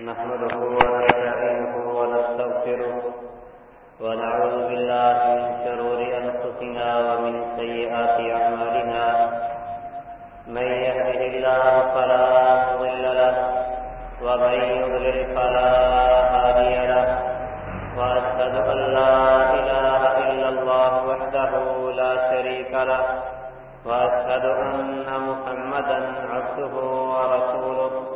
نحمده ونستعينه ونستغفره ونعوذ بالله من شرور أنفسنا ومن سيئات أعمالنا. من يهده الله فلا مضل له ومن يضلل فلا هادي له. وأشهد أن لا إله إلا الله وحده لا شريك له. وأشهد أن محمدا عبده ورسوله.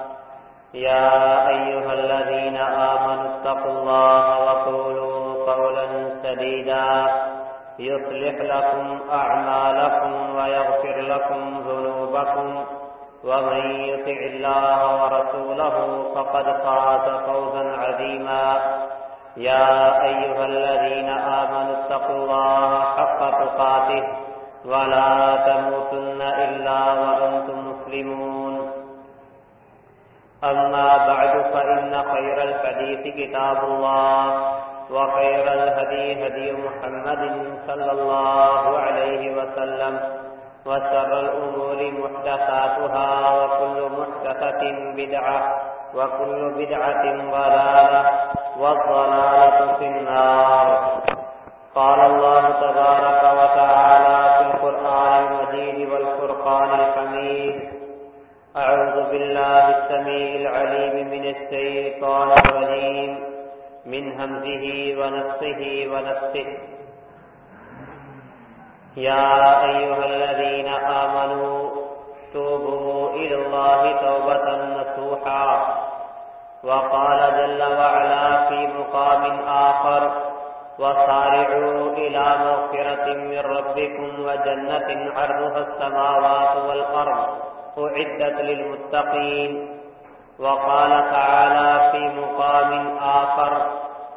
يا أيها الذين آمنوا اتقوا الله وقولوا قولا سديدا يصلح لكم أعمالكم ويغفر لكم ذنوبكم ومن يطع الله ورسوله فقد فاز فوزا عظيما يا أيها الذين آمنوا اتقوا الله حق تقاته ولا تموتن إلا وأنتم مسلمون أما بعد، فإن خير الحديث كتاب الله، وخير الهدي هدي محمد صلى الله عليه وسلم، وشر الأمور محدثاتها، وكل محدثة بدعة، وكل بدعة ضلالة، والضلالة في النار. قال الله تبارك وتعالى في القرآن المجيد والفرقان الحميد. أعوذ بالله السميع العليم من الشيطان الرجيم. من همزه ونفسه ونفسه يا أيها الذين آمنوا توبوا إلى الله توبة نصوحا. وقال جل وعلا في مقام آخر وصارعوا إلى مغفرة من ربكم وجنة عرضها السماوات والأرض. أعدت للمتقين وقال تعالى في مقام آخر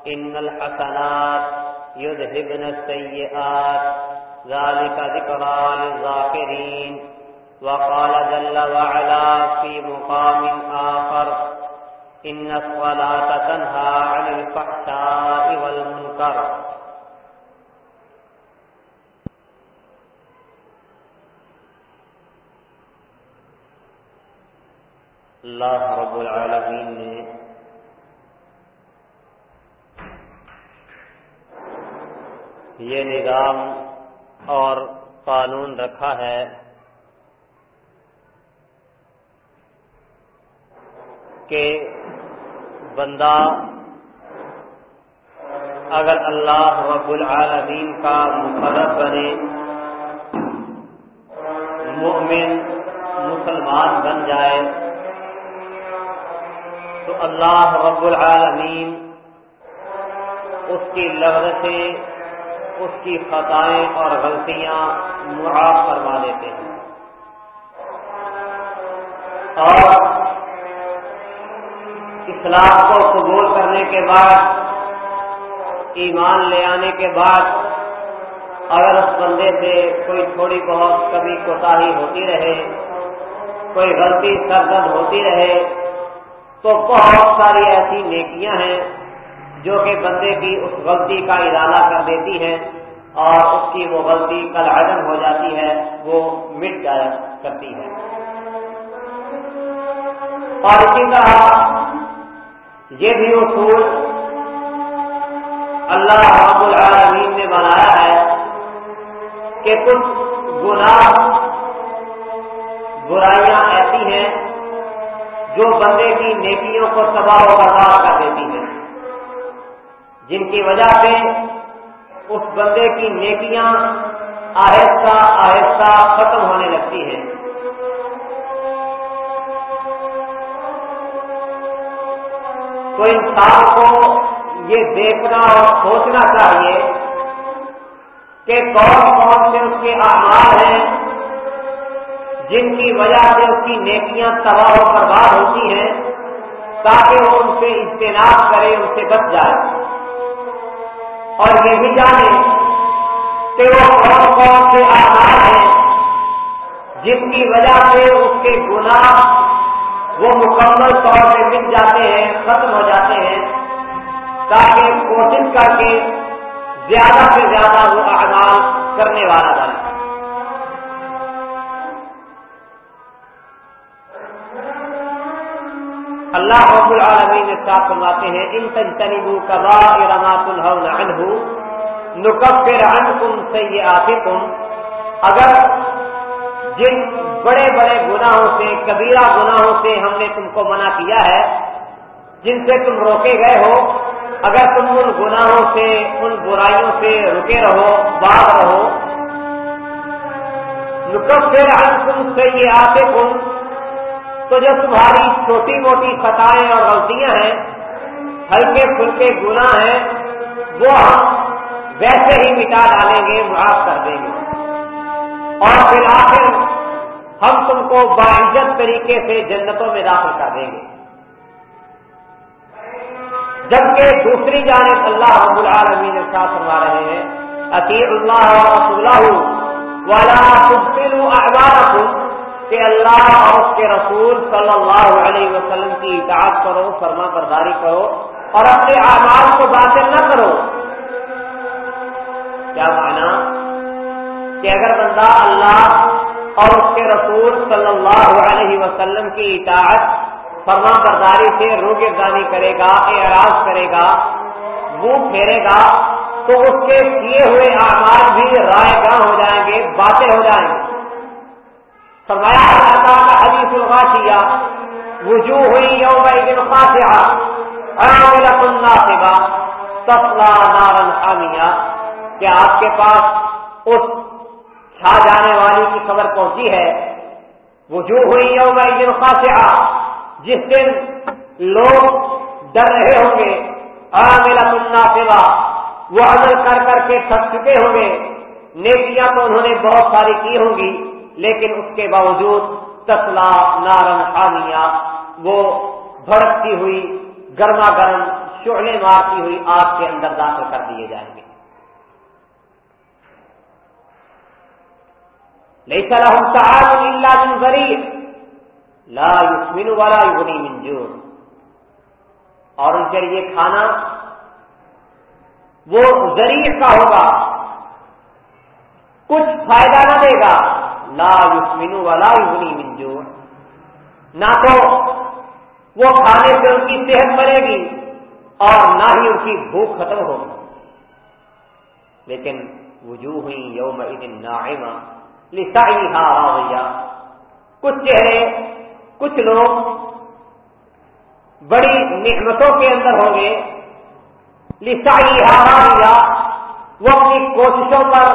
إن الحسنات يذهبن السيئات ذلك ذكرى للذاكرين وقال جل وعلا في مقام آخر إن الصلاة تنهى عن الفحشاء والمنكر اللہ رب العالمین نے یہ نظام اور قانون رکھا ہے کہ بندہ اگر اللہ رب العالمین کا مقرر بنے، مومن مسلمان بن جائے تو اللہ رب العالمین اس کی لغتیں اس کی خطائیں اور غلطیاں معاف فرما دیتے ہیں۔ اور اسلام کو قبول کرنے کے بعد، ایمان لے آنے کے بعد، اگر اس بندے سے کوئی تھوڑی بہت کبھی کوتاہی ہوتی رہے، کوئی غلطی سرزد ہوتی رہے تو بہت ساری ایسی نیکیاں ہیں جو کہ بندے کی اس غلطی کا ارادہ کر دیتی ہیں اور اس کی وہ غلطی کل عدم ہو جاتی ہے، وہ مٹ جایا کرتی ہے اور اسی طرح یہ بھی اصول اللہ رب العالمین نے بنایا ہے کہ کچھ گناہ، برائیاں ایسی ہیں جو بندے کی نیکیوں کو تباہ و برباد کر دیتی ہیں۔ جن کی وجہ سے اس بندے کی نیکیاں آہستہ آہستہ ختم ہونے لگتی ہیں۔ تو انسان کو یہ دیکھنا اور سوچنا چاہیے کہ کون کون سے اس کے اعمال ہیں جن کی وجہ سے اس کی نیکیاں تباہ و برباد ہوتی ہیں، تاکہ وہ ان سے اجتناب کرے، ان سے بچ جائے۔ اور یہ بھی جانے کہ وہ کون کون سے آسار ہیں جن کی وجہ سے اس کے گناہ وہ مکمل طور پہ مٹ جاتے ہیں، ختم ہو جاتے ہیں، تاکہ کوشش کر کے زیادہ سے زیادہ وہ اعمال کرنے والا بنے۔ اللہ رب العالمین ساتھ فرماتے ہیں، ان تن تنبو کبا رمات الحو نکفر عنکم سیئاتکم۔ اگر جن بڑے بڑے گناہوں سے، کبیرہ گناہوں سے ہم نے تم کو منع کیا ہے، جن سے تم روکے گئے ہو، اگر تم ان گناہوں سے، ان برائیوں سے رکے رہو باغ رہو نکفر عنکم سیئاتکم۔ تو جو تمہاری چھوٹی موٹی خطائیں اور غلطیاں ہیں، ہلکے پھلکے گنا ہیں، وہ ہم ویسے ہی مٹا ڈالیں گے، معاف کر دیں گے۔ اور پھر آخر ہم تم کو باعزت طریقے سے جنتوں میں داخل کر دیں گے۔ جبکہ دوسری جانب اللہ رب العالمین نے ساتھ فرما رہے ہیں عطیر اللہ والا احبار کہ اللہ اور اس کے رسول صلی اللہ علیہ وسلم کی اطاعت کرو، فرما برداری کرو اور اپنے آواز کو باطل نہ کرو۔ کیا مانا کہ اگر بندہ اللہ اور اس کے رسول صلی اللہ علیہ وسلم کی اطاعت، فرما برداری سے روگردانی کرے گا، اعراض کرے گا، منہ پھیرے گا، تو اس کے کیے ہوئے آواز بھی رائے گاہ ہو جائیں گے، باطل ہو جائیں گے۔ فرمایا اللہ حدیث الغاشیہ، وجوہ ہوئی یوم خاصیہ عاملۃ الناصبہ تصلا نارا حامیہ کہ آپ کے پاس اس چھا جانے والی کی خبر پہنچی ہے، وجوہ ہوئی یوم خاصیہ جس دن لوگ ڈر رہے ہوں گے عاملۃ الناصبہ، وہ عمل کر کر کے تھک چکے ہوں گے، نیکیاں تو انہوں نے بہت ساری کی ہوں گی لیکن اس کے باوجود تسلا نارن خانیہ وہ بھڑکتی ہوئی، گرما گرم شعلے مارتی ہوئی آگ کے اندر داخل کر دیے جائیں گے۔ غریب، لا یسمن والا یغنی منجور اور ان کے لیے کھانا وہ ذریع کا ہوگا، کچھ فائدہ نہ دے گا۔ لا یسمنو ولا یغنی من جو نہ تو وہ کھانے سے ان کی صحت بنے گی اور نہ ہی ان کی بھوک ختم ہوگی. لیکن وجوہ ہوئی یوم نائمہ لسائی ہاں کچھ چہرے، کچھ لوگ بڑی نعمتوں کے اندر ہوں گے. لسائی ہاں وہ اپنی کوششوں پر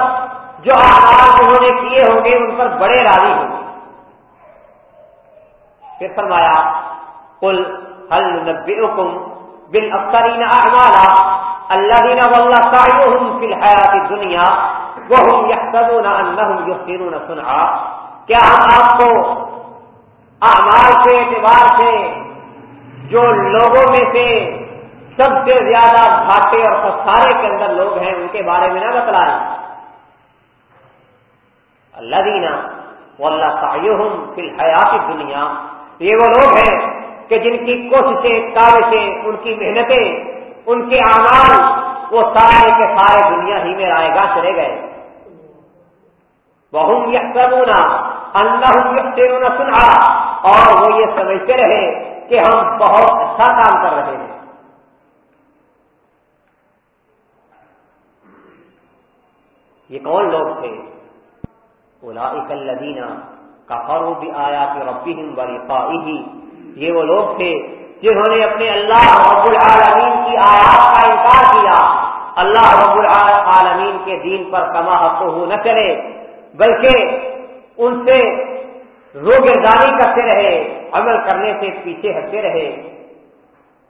جو آواز انہوں نے کیے ہوں گے، ان پر بڑے راضی ہوں گے۔ پھر فرمایا کل حل نبئکم بالابترین اعمالا الذين ضل سعيهم في الحياه الدنيا وهم يحسبون انهم يحسنون صنعا۔ کیا ہم آپ کو اعمال کے اعتبار سے جو لوگوں میں سے سب سے زیادہ گھاٹے اور خسارے کے اندر لوگ ہیں، ان کے بارے میں نہ بتلائیں۔ اللہ دینا وہ اللہ تعیم فی الحیات دنیا یہ وہ لوگ ہیں کہ جن کی کوششیں کاوشیں ان کی محنتیں، ان کے اعمال، وہ سارے کے سارے دنیا ہی میں رائے گا چلے گئے۔ بہت یکسرونا اللہ یکسرونا سنا اور وہ یہ سمجھتے رہے کہ ہم بہت اچھا کام کر رہے ہیں۔ یہ کون لوگ تھے؟ اولئک الذین کفروا بآیات ربهم ولقائه. یہ وہ لوگ تھے جنہوں نے اپنے اللہ رب العالمین کی آیات کا انکار کیا۔ اللہ رب العالمین کے دین پر کما ہو نہ چلے، بلکہ ان سے روگردانی کرتے رہے، عمل کرنے سے پیچھے ہٹتے رہے۔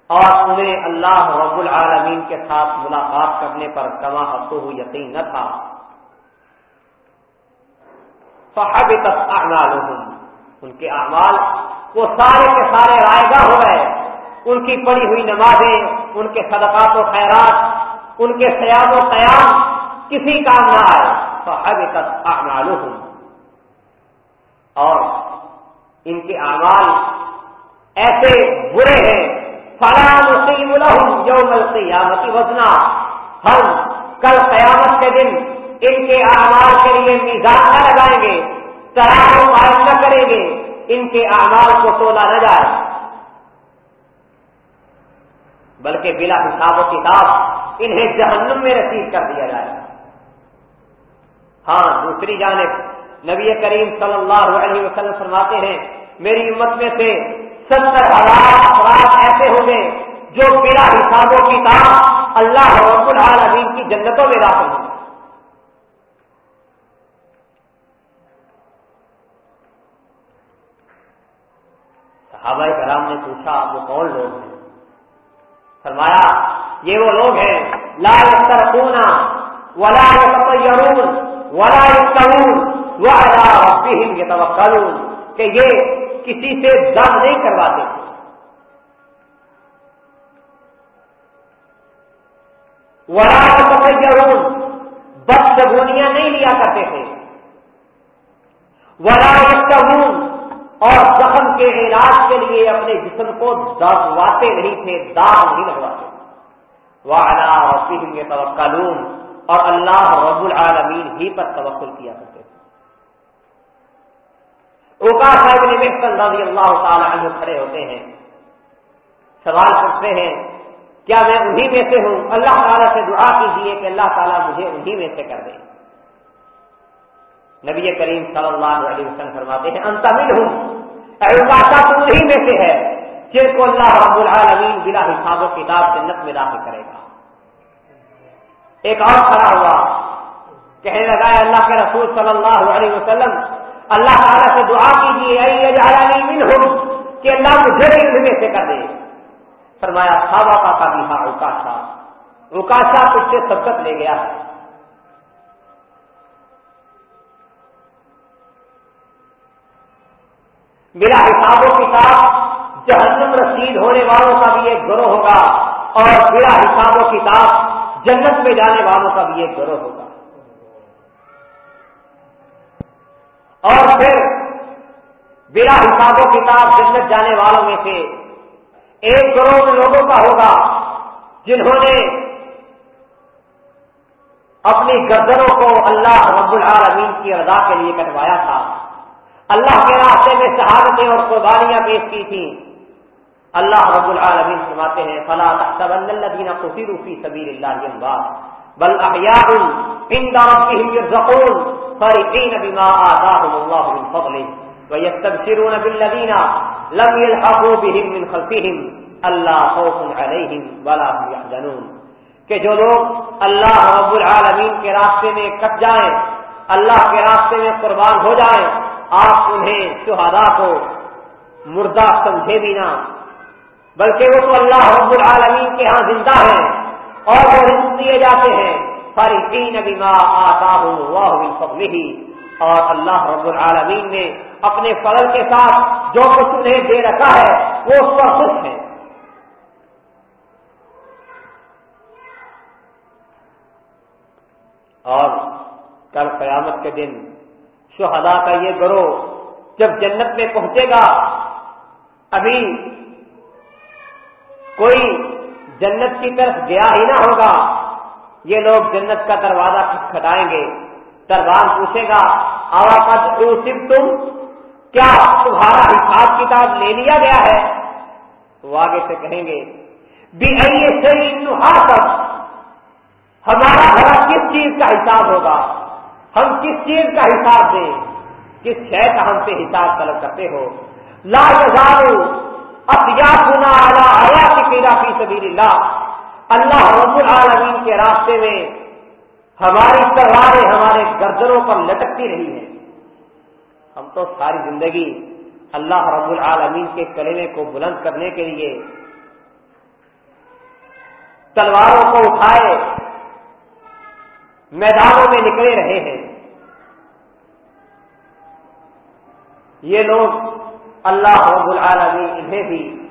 اور انہیں اللہ رب العالمین کے ساتھ ملاقات کرنے پر کما ہو یقین نہ تھا۔ ان کے اعمال وہ سارے کے سارے رائے گاہ ہو گئے۔ ان کی پڑی ہوئی نمازیں، ان کے صدقات و خیرات، ان کے سیام و قیام کسی کام نہ آئے۔ تو اب تک معلوم اور ان کے اعمال ایسے برے ہیں۔ فلاں نصیب الحم جو القیامتی وزنا۔ ہم کل قیامت کے دن ان کے اعمال کے لیے میزان نہ لگائیں گے تراہ قائم نہ کریں گے، ان کے اعمال کو تولا نہ جائے۔ بلکہ بلا حساب و کتاب انہیں جہنم میں رسید کر دیا جائے۔ ہاں دوسری جانب نبی کریم صلی اللہ علیہ وسلم فرماتے ہیں، میری امت میں سے ستر ہزار افراد ایسے ہوں گے جو بلا حساب و کتاب اللہ رب العالمین کی جنتوں میں داخل ہوں۔ گے صحابہ کرام نے پوچھا وہ کون لوگ ہیں؟ فرمایا، یہ وہ لوگ ہیں۔ لا ترکونا ولا یرون ولا یتقون وعلى ربهم يتوکلون کہ یہ کسی سے دم نہیں کرواتے۔ ولا یتقون بدگونیاں نہیں لیا کرتے تھے۔ ولا یتقون اور زخم کے علاج کے لیے اپنے جسم کو دبواتے نہیں تھے، داغ نہیں لگواتے وہ اللہ کے اور اللہ رب العالمین ہی پر توکل کیا کرتے تھے۔ اوکا صاحب نے محسن رضی اللہ تعالی عنہ کھڑے ہوتے ہیں۔ سوال کرتے ہیں، کیا میں انہی میں سے ہوں؟ اللہ تعالیٰ سے دعا کیجیے کہ اللہ تعالیٰ مجھے انہی میں سے کر دے۔ نبی کریم صلی اللہ علیہ وسلم فرماتے ہیں انتمل ہوں احباطہ تو انہیں میں سے ہے جن کو اللہ رب العالمین بلا حساب و کتاب جنت میں داخل کرے گا۔ ایک اور کھڑا ہوا، کہنے لگا ہے اللہ کے رسول صلی اللہ علیہ وسلم، اللہ تعالیٰ سے دعا کیجیے من ہوں کہ اللہ مجھے بھی ان میں سے کر دے۔ فرمایا صحابہ کا بھی ہاں اکاشا اکاشا کچھ سے سبقت لے گیا ہے۔ میرا حساب و کتاب جہنم رسید ہونے والوں کا بھی ایک گروہ ہوگا اور میرا حساب و کتاب جنت میں جانے والوں کا بھی ایک گروہ ہوگا۔ اور پھر میرا حساب و کتاب جنت جانے والوں میں سے ایک کروڑ لوگوں کا ہوگا جنہوں نے اپنی گردنوں کو اللہ رب العالمین کی رضا کے لیے کٹوایا تھا۔ اللہ کے راستے میں شہادتیں اور قربانیاں پیش کی تھیں۔ اللہ رب العالمین فرماتے ہیں، فلا تحسبن الذين قتلوا في سبيل الله اموات بل احياء عند ربهم يرزقون فرحين بما آتاهم الله من فضله ويستبشرون بالذين لم يلحقوا بهم من خلفهم الا خوف عليهم ولا هم يحزنون۔ کہ جو لوگ اللہ رب العالمین کے راستے میں کٹ جائیں، اللہ کے راستے میں قربان ہو جائیں آپ انہیں شہدا کو مردہ سمجھے بھی نہ۔ بلکہ وہ تو اللہ رب العالمین کے ہاں زندہ ہیں اور وہ رزق دیے جاتے ہیں۔ ساری تین ابھی ماں آتا اور اللہ رب العالمین نے اپنے فضل کے ساتھ جو کچھ انہیں دے رکھا ہے، وہ اس پر خوش ہے اور کل قیامت کے دن شہدا کا یہ گروہ جب جنت میں پہنچے گا، ابھی کوئی جنت کی طرف گیا ہی نہ ہوگا۔ یہ لوگ جنت کا دروازہ کھٹکھٹائیں گے، دربار پوچھے گا آواز صرف تم کیا تمہارا حساب کتاب لے لیا گیا ہے؟ تو آگے سے کہیں گے بھی صحیح ہمارا گھر کس چیز کا حساب ہوگا؟ ہم کس چیز کا حساب دیں؟ کس شے کا ہم سے حساب طلب کرتے ہو؟ لا سنا آیا فی سبیل اللہ اللہ رب العالمین کے راستے میں ہماری تلواریں ہمارے گردنوں پر لٹکتی رہی ہیں۔ ہم تو ساری زندگی اللہ رب العالمین کے کلمے کو بلند کرنے کے لیے تلواروں کو اٹھائے میدانوں میں نکلے رہے ہیں۔ یہ لوگ اللہ رب العالمین انہیں بھی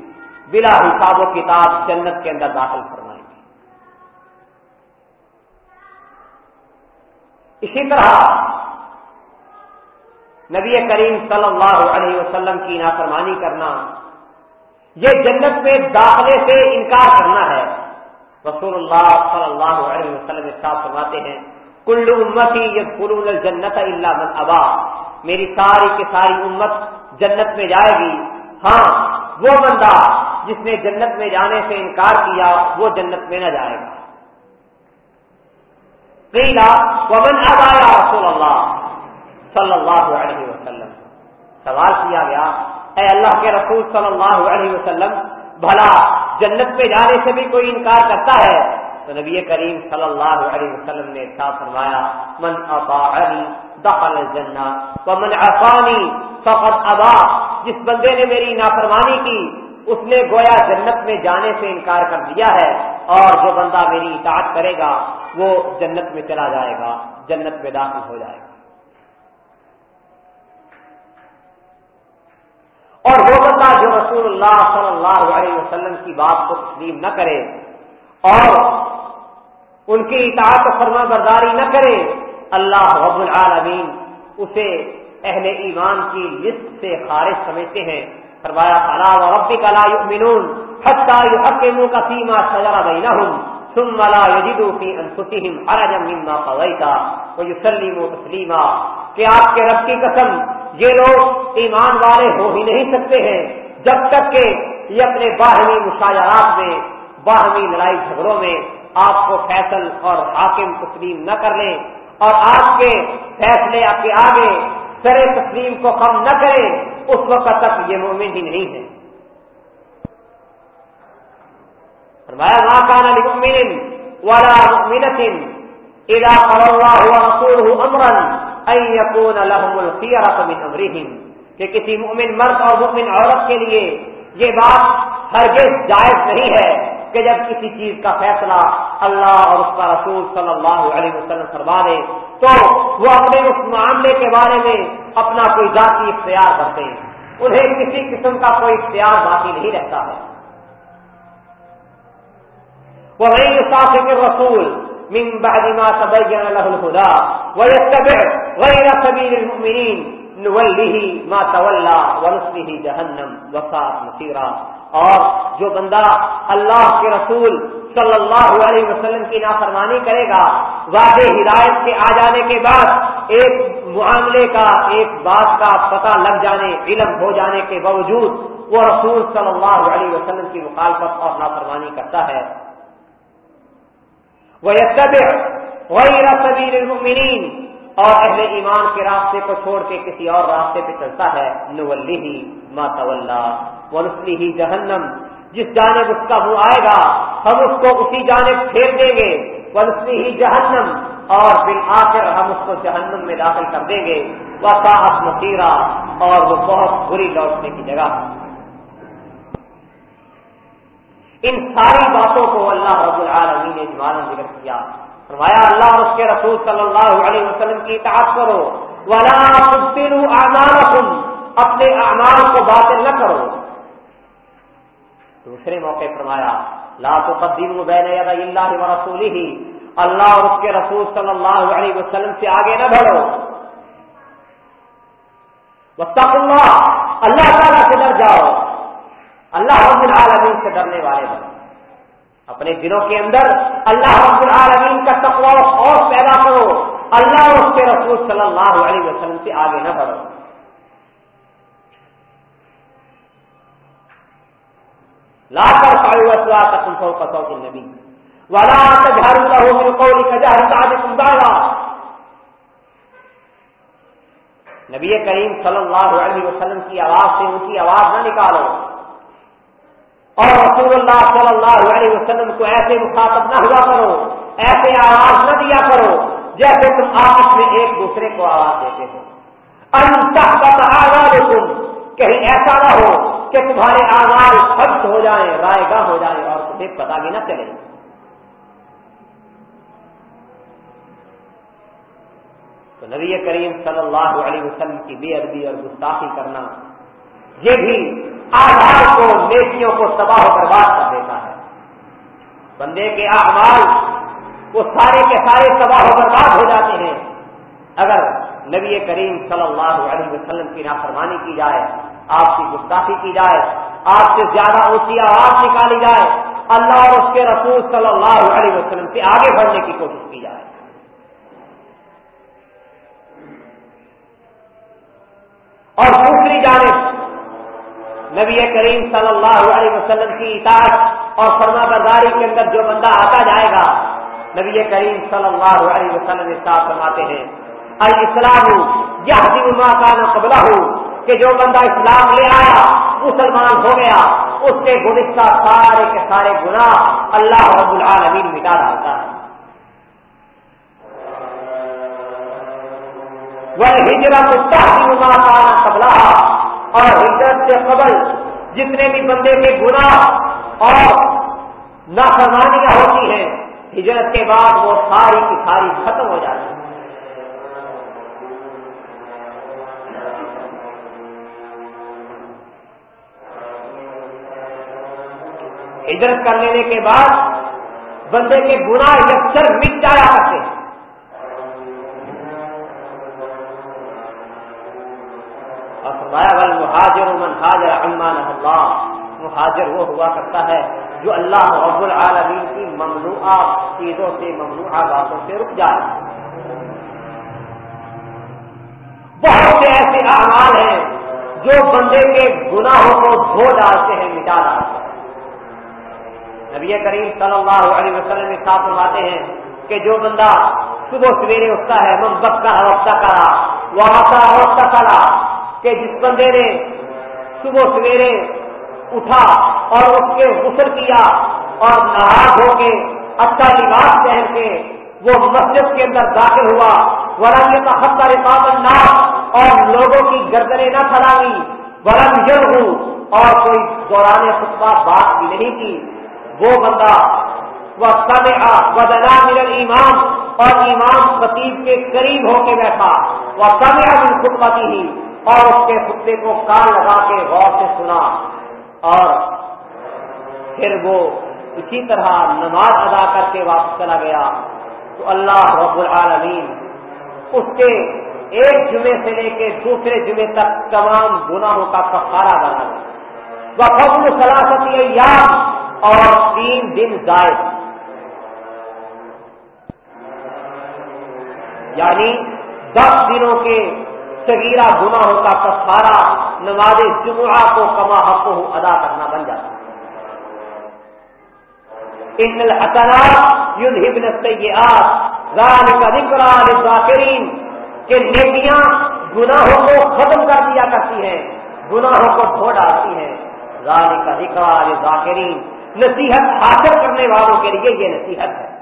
بلا حساب و کتاب جنت کے اندر داخل فرمائیں گے۔ اسی طرح نبی کریم صلی اللہ علیہ وسلم کی نافرمانی کرنا، یہ جنت میں داخلے سے انکار کرنا ہے۔ رسول اللہ صلی اللہ علیہ وسلم صاف فرماتے ہیں کلو امتی یہ قرون الجنت اللہ من ابا۔ میری ساری کی ساری امت جنت میں جائے گی۔ ہاں وہ بندہ جس نے جنت میں جانے سے انکار کیا، وہ جنت میں نہ جائے گا۔ ومن ابا یا رسول اللہ صلی اللہ علیہ وسلم۔ سوال کیا گیا، اے اللہ کے رسول صلی اللہ علیہ وسلم، بھلا جنت میں جانے سے بھی کوئی انکار کرتا ہے؟ تو نبی کریم صلی اللہ علیہ وسلم نے ساتھ فرمایا، من اطاعنی دخل الجنہ. ومن عصانی فقد ابا. جس بندے نے میری نافرمانی کی، اس نے گویا جنت میں جانے سے انکار کر دیا ہے اور جو بندہ میری اطاعت کرے گا، وہ جنت میں چلا جائے گا، جنت میں داخل ہو جائے گا۔ اور وہ بندہ جو رسول اللہ صلی اللہ علیہ وسلم کی بات کو تسلیم نہ کرے اور ان کی اطاعت فرما برداری نہ کرے اللہ رب العالمین اسے اہل ایمان کی لسٹ سے خارج سمجھتے ہیں۔ فرمایا اللہ و ربی کلا یؤمنون حتی یحکموا کفیما شجر بینہم ثم لا یجدوا فی انفسهم حرجا مما قضیت ویسلموا تسلیما۔ کہ آپ کے رب کی قسم، یہ لوگ ایمان والے ہو ہی نہیں سکتے ہیں۔ جب تک کہ یہ اپنے باہمی مشاعرات میں، باہمی لڑائی جھگڑوں میں آپ کو فیصل اور حاکم تسلیم نہ کر لیں اور آپ کے فیصلے آپ کے آگے سر تسلیم کو کم نہ کریں اس وقت تک یہ مومن ہی نہیں ہے۔ فرمایا کان لمؤمن ولا مؤمنة اذا قال الله ورسوله امرا کہ کسی مؤمن مرد اور مؤمن عورت کے لیے یہ بات ہرگز جائز نہیں ہے۔ کہ جب کسی چیز کا فیصلہ اللہ اور اس کا رسول صلی اللہ علیہ وسلم فرما دے، تو وہ اپنے اس معاملے کے بارے میں اپنا کوئی ذاتی اختیار کرتے ہیں۔ انہیں کسی قسم کا کوئی اختیار باقی نہیں رہتا ہے۔ وہ وہی کے رسول من بعد ما تبين له الهدى ويتبع غير سبيل المؤمنين نوله ما تولى ونصله جهنم وساءت مصيرا۔ اور جو بندہ اللہ کے رسول صلی اللہ علیہ وسلم کی نافرمانی کرے گا، واضح ہدایت کے آ جانے کے بعد ایک معاملے کا، ایک بات کا پتہ لگ جانے، علم ہو جانے کے باوجود وہ رسول صلی اللہ علیہ وسلم کی مخالفت اور نافرمانی کرتا ہے۔ المؤمنین اور اہل ایمان کے راستے کو چھوڑ کے کسی اور راستے پہ چلتا ہے۔ نولی مات ونسلی ہی جہنم جس جانب اس کا منہ آئے گا، ہم اس کو اسی جانب پھیر دیں گے۔ ونسلی ہی جہنم اور پھر آ کر ہم اس کو جہنم میں داخل کر دیں گے۔ وہ صاحب مصیرہ اور وہ بہت بری لوٹنے کی جگہ ان ساری باتوں کو اللہ رب العالمین نے جوانا ذکر کیا۔ فرمایا، اللہ اور اس کے رسول صلی اللہ علیہ وسلم کی اطاعت کرو۔ ولا اعمالکم اپنے اعمال کو باطل نہ کرو۔ دوسرے موقع فرمایا، لا تقدموا بین ید اللہ ورسولہ اللہ اور اس کے رسول صلی اللہ علیہ وسلم سے آگے نہ بڑھو۔ واتقوا اللہ اللہ تعالیٰ سے ڈر جاؤ۔ اللہ رب العالمین سے ڈرنے والے بنے اپنے دلوں کے اندر اللہ رب العالمین کا تقوا اور پیدا کرو۔ اللہ اور اس کے رسول صلی اللہ علیہ وسلم سے آگے نہ بڑھو۔ لا کر پاؤ اسوا تم سو پسو کی نبی والا جھاڑو کا ہو میرے کو جھاڑو تم ڈالا نبی کریم صلی اللہ علیہ وسلم کی آواز سے ان کی آواز نہ نکالو۔ اور رسول اللہ صلی اللہ علیہ وسلم کو ایسے مخاطب نہ ہوا کرو، ایسے آواز نہ دیا کرو جیسے تم آپس میں ایک دوسرے کو آواز دیتے ہو۔ تم کہیں ایسا نہ ہو کہ تمہارے آواز خبص ہو جائیں، رائے گاہ ہو جائیں اور تمہیں پتا بھی نہ چلے۔ تو نبی کریم صلی اللہ علیہ وسلم کی بے ادبی اور گستاخی کرنا، یہ بھی آدھار کو نیکیوں کو تباہ و برباد کر دیتا ہے۔ بندے کے اعمال وہ سارے کے سارے تباہ و برباد ہو جاتے ہیں۔ اگر نبی کریم صلی اللہ علیہ وسلم کی نافرمانی کی جائے، آپ کی گستاخی کی جائے، آپ سے زیادہ اونچی آواز نکالی جائے، اللہ اور اس کے رسول صلی اللہ علیہ وسلم سے آگے بڑھنے کی کوشش کی جائے۔ اور دوسری جانب نبی کریم صلی اللہ علیہ وسلم کی اطاعت اور فرما برداری کے اندر جو بندہ آتا جائے گا، نبی کریم صلی اللہ علیہ وسلم ساتھ فرماتے ہیں۔ الاسلام یہ کا قبلہ ہو کہ جو بندہ اسلام لے آیا، مسلمان ہو گیا، اس کے گزشتہ سارے کے سارے گناہ اللہ رب العالمین مٹا ڈالتا ہے۔ وہ ہجرت مستحدی قبلہ اور ہجرت سے قبل جتنے بھی بندے کے گناہ اور نافرمانیاں ہوتی ہیں، ہجرت کے بعد وہ ساری کی ساری ختم ہو جاتی ہے ہجرت کر لینے کے بعد بندے کے گناہ یکسر مٹ جایا کرتے ہیں۔ اور مہاجر من حاجر امان اللہ. مہاجر وہ ہوا کرتا ہے جو اللہ رب العالمین کی ممنوعہ چیزوں سے ممنوعہ باتوں سے رک جائے۔ بہت سے ایسے اعمال ہیں جو بندے کے گناہوں کو دھو ڈالتے ہیں، مٹا ڈالتے ہیں۔ نبی کریم صلی اللہ علیہ وسلم ساتھ فرماتے ہیں کہ جو بندہ صبح سویرے اٹھتا ہے محبت کا وقت کرا وہ وقت کرا کہ جس بندے نے صبح سویرے اٹھا اور اس کے غسل کیا اور نہا ہو کے اچھا لباس پہن کے وہ مسجد کے اندر داخل ہوا ورنگ کا خطہ رفاق نہ اور لوگوں کی گردنیں نہ پھیلائی ورنگ جل ہوں اور کوئی دوران خطبہ بات بھی نہیں کی۔ وہ بندہ وہ سمے بدلا مل ایمان اور ایمان خطیب کے قریب ہو کے بیٹھا۔ وہ سمے من خطبتی ہی اور اس کے خطے کو کان لگا کے غور سے سنا اور پھر وہ اسی طرح نماز ادا کر کے واپس چلا گیا۔ تو اللہ رب العالمین اس کے ایک جمعے سے لے کے دوسرے جمعے تک تمام گناہوں کا کفارہ بنا وہ فضل سلاستی ایام اور تین دن زائد۔ یعنی دس دنوں کے سگیرہ گناہوں کا کفارہ نماز جمعہ کو کما حق ادا کرنا بن جاتا ان الحسنات یذهبن السیئات، ذالک ذکر للذاکرین، کہ نیکیاں گناہوں کو ختم کر دیا کرتی ہیں، گناہوں کو دھو ڈالتی ہیں۔ ذالک ذکر للذاکرین، نصیحت حاصل کرنے والوں کے لیے یہ نصیحت ہے۔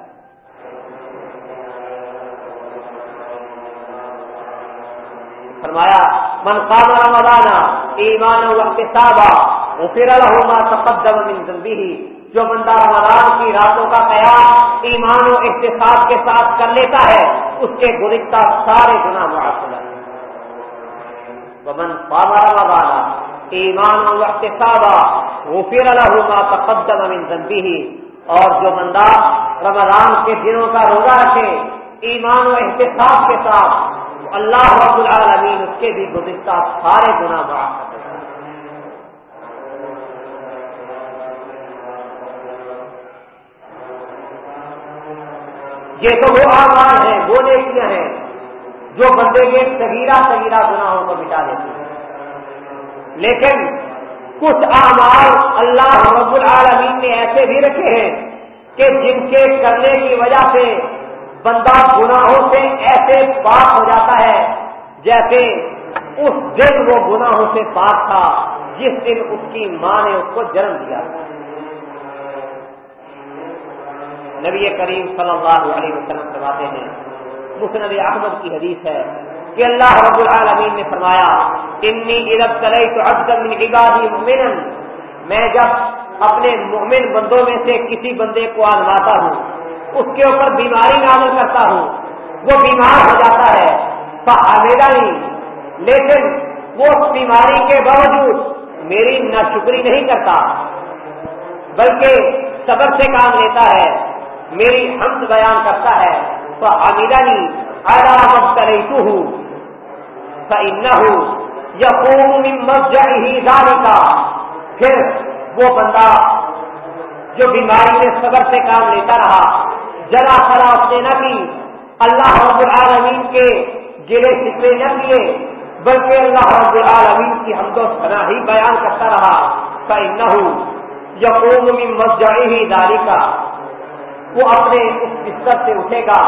فرمایا، من قام رمضان ایمان وقت صابہ غفر له ما تقدم من ذنبه. جو بندہ رمضان کی راتوں کا قیام ایمان و احتساب کے ساتھ کر لیتا ہے، اس کے گزشتہ سارے گناہ معاف ہو جاتے ہیں۔ ومن قام رمضان ایمان و احتسابا، غفر له ما تقدم من ذنبه۔ اور جو بندہ رمضان کے دنوں کا روزہ رکھے، ایمان و احتساب کے ساتھ اللہ رب العالمین اس کے بھی گزشتہ سارے گناہ معاف کرتے یہ تو وہ آواز ہیں وہ نیکیاں ہیں جو بندے کے سگیرہ سگیرہ گناہوں کو مٹا دیتی ہیں۔ لیکن کچھ اعمال اللہ رب العالمین نے ایسے بھی رکھے ہیں کہ جن کے کرنے کی وجہ سے بندہ گناہوں سے ایسے پاک ہو جاتا ہے جیسے اس دن وہ گناہوں سے پاک تھا، جس دن اس کی ماں نے اس کو جنم دیا۔ نبی کریم صلی اللہ علیہ وسلم کرواتے ہیں، مسند احمد کی حدیث ہے کہ اللہ رب العالمین نے فرمایا انی ادب تلئی تو افضل عبادی مؤمن میں جب اپنے مؤمن بندوں میں سے کسی بندے کو آزماتا ہوں اس کے اوپر بیماری نازل کرتا ہوں۔ وہ بیمار ہو جاتا ہے۔ نہیں۔ لیکن وہ اس بیماری کے باوجود میری نہ شکری نہیں کرتا، بلکہ صبر سے کام لیتا ہے، میری حمد بیان کرتا ہے۔ تو حمیدانی آرام کرے تو ہوں یا ہی کا پھر وہ بندہ جو بیماری میں صبر سے کام لیتا رہا ذرا سرا اس نے نہ کی۔ اللہ رب العالمین کے گلے سکڑے نہ کیے، بلکہ اللہ رب العالمین کی ہم تو سنا ہی بیان کرتا رہا۔ نہ یقوم من ہی داری کا وہ اپنے اس بستر سے اٹھے گا۔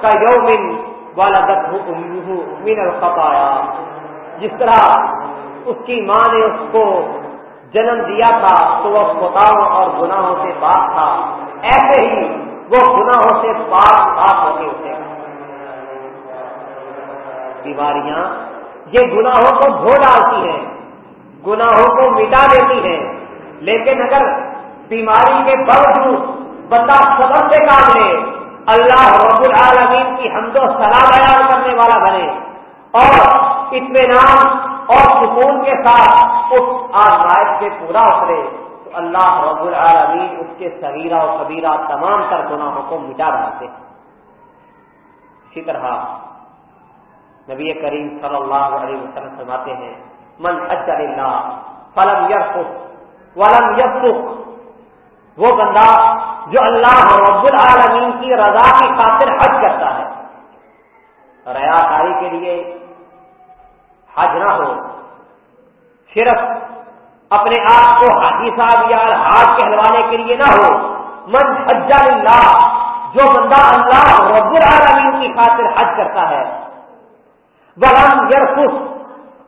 کا یومن والا من الخطایا جس طرح اس کی ماں نے اس کو جنم دیا تھا، تو وہ خطاؤں اور گناہوں سے پاک تھا۔ ایسے ہی وہ گناہوں سے پاک پاک ہو کے اٹھے گا بیماریاں یہ گناہوں کو دھو ڈالتی ہیں، گناہوں کو مٹا دیتی ہیں۔ لیکن اگر بیماری کے باوجود بندہ صبر سے کام لے اللہ رب العالمین کی حمد و سلام بیان کرنے والا بنے اور اطمینان اور سکون کے ساتھ اس آزمائش سے پورا اترے۔ اللہ رب العالمین اس کے صغیرہ و کبیرہ تمام تر گناہوں کو مٹا ڈالتے ہیں۔ اسی طرح نبی کریم صلی اللہ علیہ وسلم فرماتے ہیں، من حج اللہ فلم یفق ولم یفق وہ بندہ جو اللہ رب العالمین کی رضا کی خاطر حج کرتا ہے۔ ریا کاری کے لیے حج نہ ہو، صرف اپنے آپ کو حاجی صاحب یا حاج کہلوانے کے لیے نہ ہو۔ من حج اللہ جو بندہ اللہ رب العالمین کی خاطر حج کرتا ہے۔ ولم یرفس،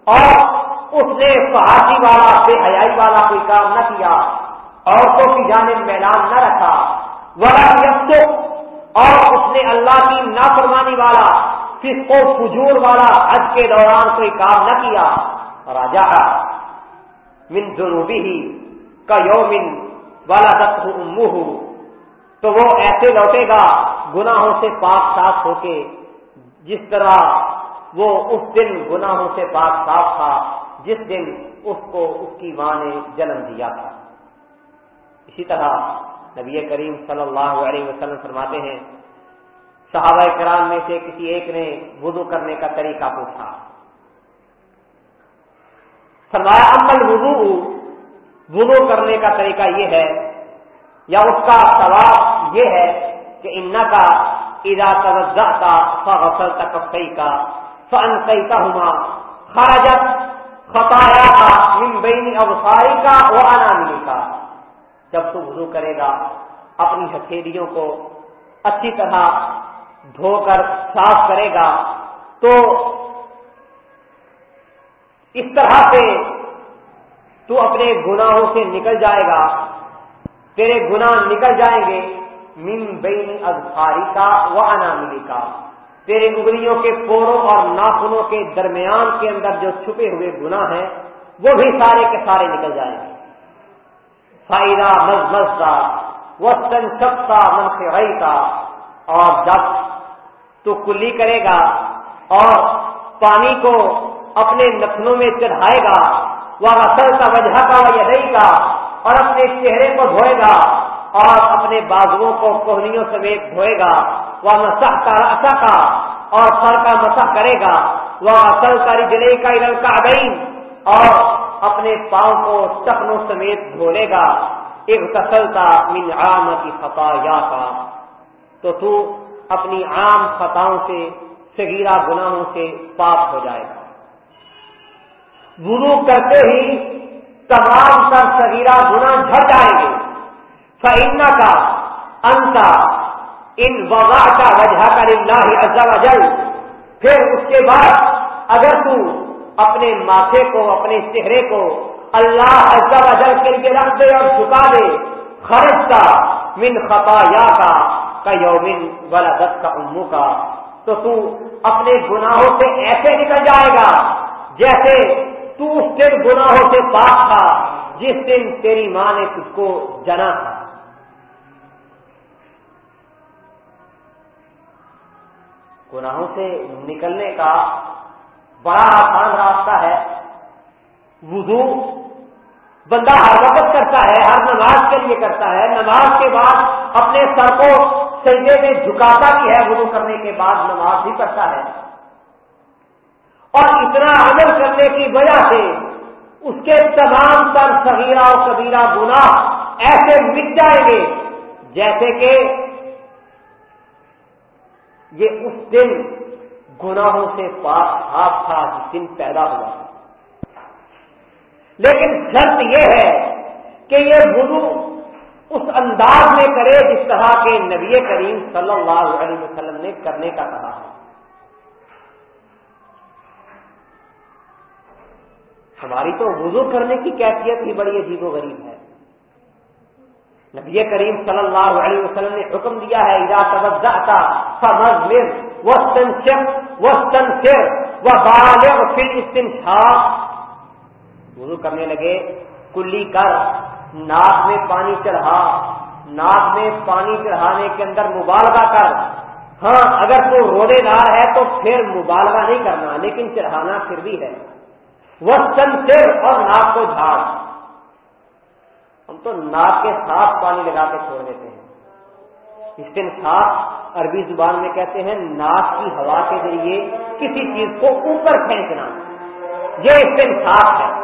اور اس نے فہاشی والا بے حیائی والا کوئی کام نہ کیا عورتوں کی جانب میدان نہ رکھا۔ ولم یفسق، اور اس نے اللہ کی نافرمانی والا، فسق و فجور والا حج کے دوران کوئی کام نہ کیا۔ راجا من جنوبی ہی کا یومن والا دت ہوں تو وہ ایسے لوٹے گا گناہوں سے پاک صاف ہو کے، جس طرح وہ اس دن گناہوں سے پاک صاف تھا، جس دن اس کو اس کی ماں نے جنم دیا تھا۔ اسی طرح نبی کریم صلی اللہ علیہ وسلم فرماتے ہیں، صحابہ کرام میں سے کسی ایک نے وضو کرنے کا طریقہ پوچھا۔ فرمایا عمل وضو وضو کرنے کا طریقہ یہ ہے یا اس کا سواب یہ ہے کہ ان کا ادا توجہ کا فصل تک کا فن کا ہوا خراجت خطایا کا بینی اوساری کا وہ انامنی کا جب تو وضو کرے گا، اپنی ہتھیلیوں کو اچھی طرح دھو کر صاف کرے گا، تو اس طرح سے تو اپنے گناہوں سے نکل جائے گا، تیرے گناہ نکل جائیں گے، من بین ازفاری کا وہ اناملی کا تیرے انگلیوں کے پوروں اور ناخنوں کے درمیان کے اندر جو چھپے ہوئے گنا ہیں، وہ بھی سارے کے سارے نکل جائیں گے۔ فائدہ مز مز کا وہ سنسکتا من کا اور جب تو کلی کرے گا اور پانی کو اپنے نفنوں میں چڑھائے گا وہ اصل کا وجہ کا وہ گا اور اپنے چہرے کو دھوئے گا، اور اپنے بازوؤں کو کوہنیوں سمیت دھوئے گا وہ مسح کا رسا کا اور سر کا مسح کرے گا وہ اصل کا رجلے کا ادھر کا گئی اور اپنے پاؤں کو چکنوں سمیت دھولے گا ایک تسلتا من عام کی فتح کا تو تو اپنی عام فتحوں سے سگیرا گناہوں سے پاک ہو جائے گا۔ گرو کرتے ہی تمام تر سگیرا گنا جھڑ جائیں گے۔ فعنا کا انتا ان وضاح کا وجہ کر اللہ جل پھر اس کے بعد اگر تو اپنے ماتھے کو، اپنے چہرے کو اللہ عزا وجل کے لیے رکھ دے اور جھکا دے خرچ کا من خطا یا کا یومن ولادت کا امو کا تو تو اپنے گناہوں سے ایسے نکل جائے گا جیسے تو اس دن گناہوں سے پاک تھا، جس دن تیری ماں نے تجھ کو جنا تھا۔ گناہوں سے نکلنے کا بڑا آسان راستہ ہے۔ وضو بندہ ہر وقت کرتا ہے، ہر نماز کے لیے کرتا ہے۔ نماز کے بعد اپنے سر کو سجدے میں جھکاتا بھی ہے، وضو کرنے کے بعد نماز بھی کرتا ہے۔ اور اتنا عمل کرنے کی وجہ سے اس کے تمام تر صغیرہ و کبیرہ گناہ ایسے مٹ جائیں گے جیسے کہ یہ اس دن گناہوں سے پاک آپ تھا جس دن پیدا ہوا لیکن شرط یہ ہے کہ یہ وضو اس انداز میں کرے جس طرح کے نبی کریم صلی اللہ علیہ وسلم نے کرنے کا کہا۔ ہے ہماری تو وضو کرنے کی کیفیت ہی بڑی عجیب و غریب ہے۔ نبی کریم صلی اللہ علیہ وسلم نے حکم دیا ہے ادا توجہ سمجھ مر وسطن چپ وسطن سر وضو کرنے لگے، کلی کر، ناک میں پانی چڑھا، ناک میں پانی چڑھانے کے اندر مبالغہ کر۔ ہاں اگر تو رونے دار ہے تو پھر مبالغہ نہیں کرنا، لیکن چڑھانا پھر بھی ہے۔ وہ سر اور ناک کو جھاڑ۔ ہم تو ناک کے ساتھ پانی لگا کے چھوڑ دیتے ہیں۔ اس دن ساتھ عربی زبان میں کہتے ہیں، ناک کی ہوا کے ذریعے کسی چیز کو اوپر پھینکنا یہ اس دن ساتھ ہے۔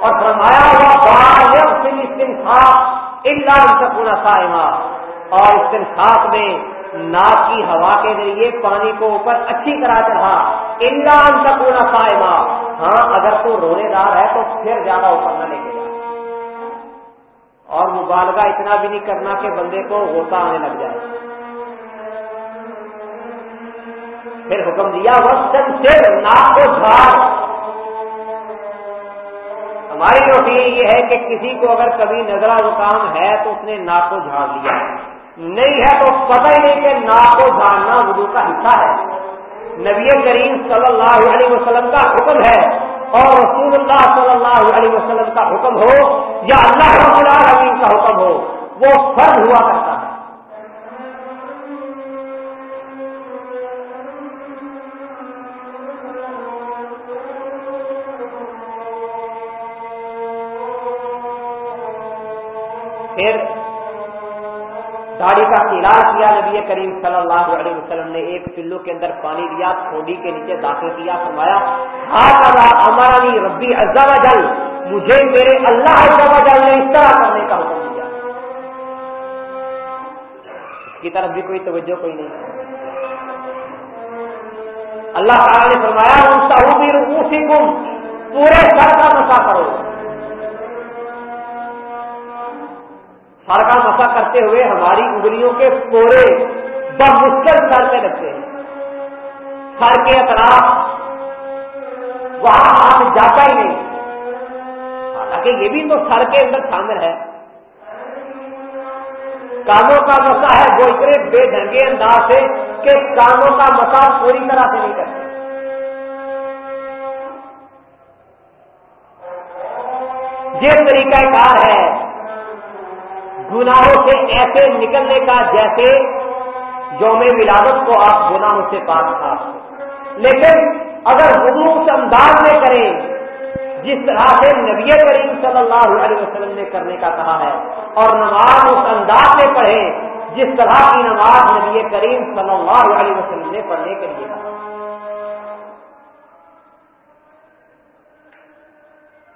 اور فرمایا ہوا انصاف اللہ سکونا سائما اور استنصاف میں ناک کی ہوا کے ذریعے پانی کو اوپر اچھی طرح چڑھا۔ اللہ سکونا سائما ہاں اگر تو رونے دار ہے تو پھر زیادہ اوپر نہ لے کے اور مبالغہ اتنا بھی نہیں کرنا کہ بندے کو ہوتا آنے لگ جائے۔ پھر حکم دیا وقت سے ناک کو جھاڑ ہماری روٹین یہ ہے کہ کسی کو اگر کبھی نظرہ زکام ہے تو اس نے ناک کو جھاڑ لیا۔ نہیں ہے تو پتہ ہی نہیں کہ ناک کو جھاڑنا وضو کا حصہ ہے۔ نبی کریم صلی اللہ علیہ وسلم کا حکم ہے اور رسول اللہ صلی اللہ علیہ وسلم کا حکم ہو یا اللہ رب العالمین کا حکم ہو، وہ فرض ہوا کرتا داڑھی کا علاج کیا نبی کریم صلی اللہ علیہ وسلم نے، ایک پلو کے اندر پانی دیا تھوڑی کے نیچے داخل کیا، فرمایا ہمارا ربی ازا جل مجھے میرے اللہ جل نے اس طرح کرنے کا حکم دیا۔ اس کی طرف بھی کوئی توجہ کوئی نہیں۔ اللہ تعالیٰ نے فرمایا پورے سر کا مسا کرو۔ سر کا مسا کرتے ہوئے ہماری انگلیوں کے پورے بمشکل سر میں لگتے ہیں۔ سر کے اطراف وہاں ہاتھ جاتا ہی نہیں۔ حالانکہ یہ بھی تو سر کے اندر شامل ہے۔ کانوں کا مسا ہے وہ اتنے بے ڈھنگے انداز سے کہ کانوں کا مسا پوری طرح سے نہیں کرتے یہ طریقہ کار ہے۔ گناہوں سے ایسے نکلنے کا جیسے یوم ولادت کو آپ گناہوں سے پاس تھا۔ لیکن اگر وضو اس انداز میں کریں، جس طرح سے نبی کریم صلی اللہ علیہ وسلم نے کرنے کا کہا ہے، اور نماز اس انداز میں پڑھے جس طرح کی نماز نبی کریم صلی اللہ علیہ وسلم نے پڑھنے کے لیے کہا۔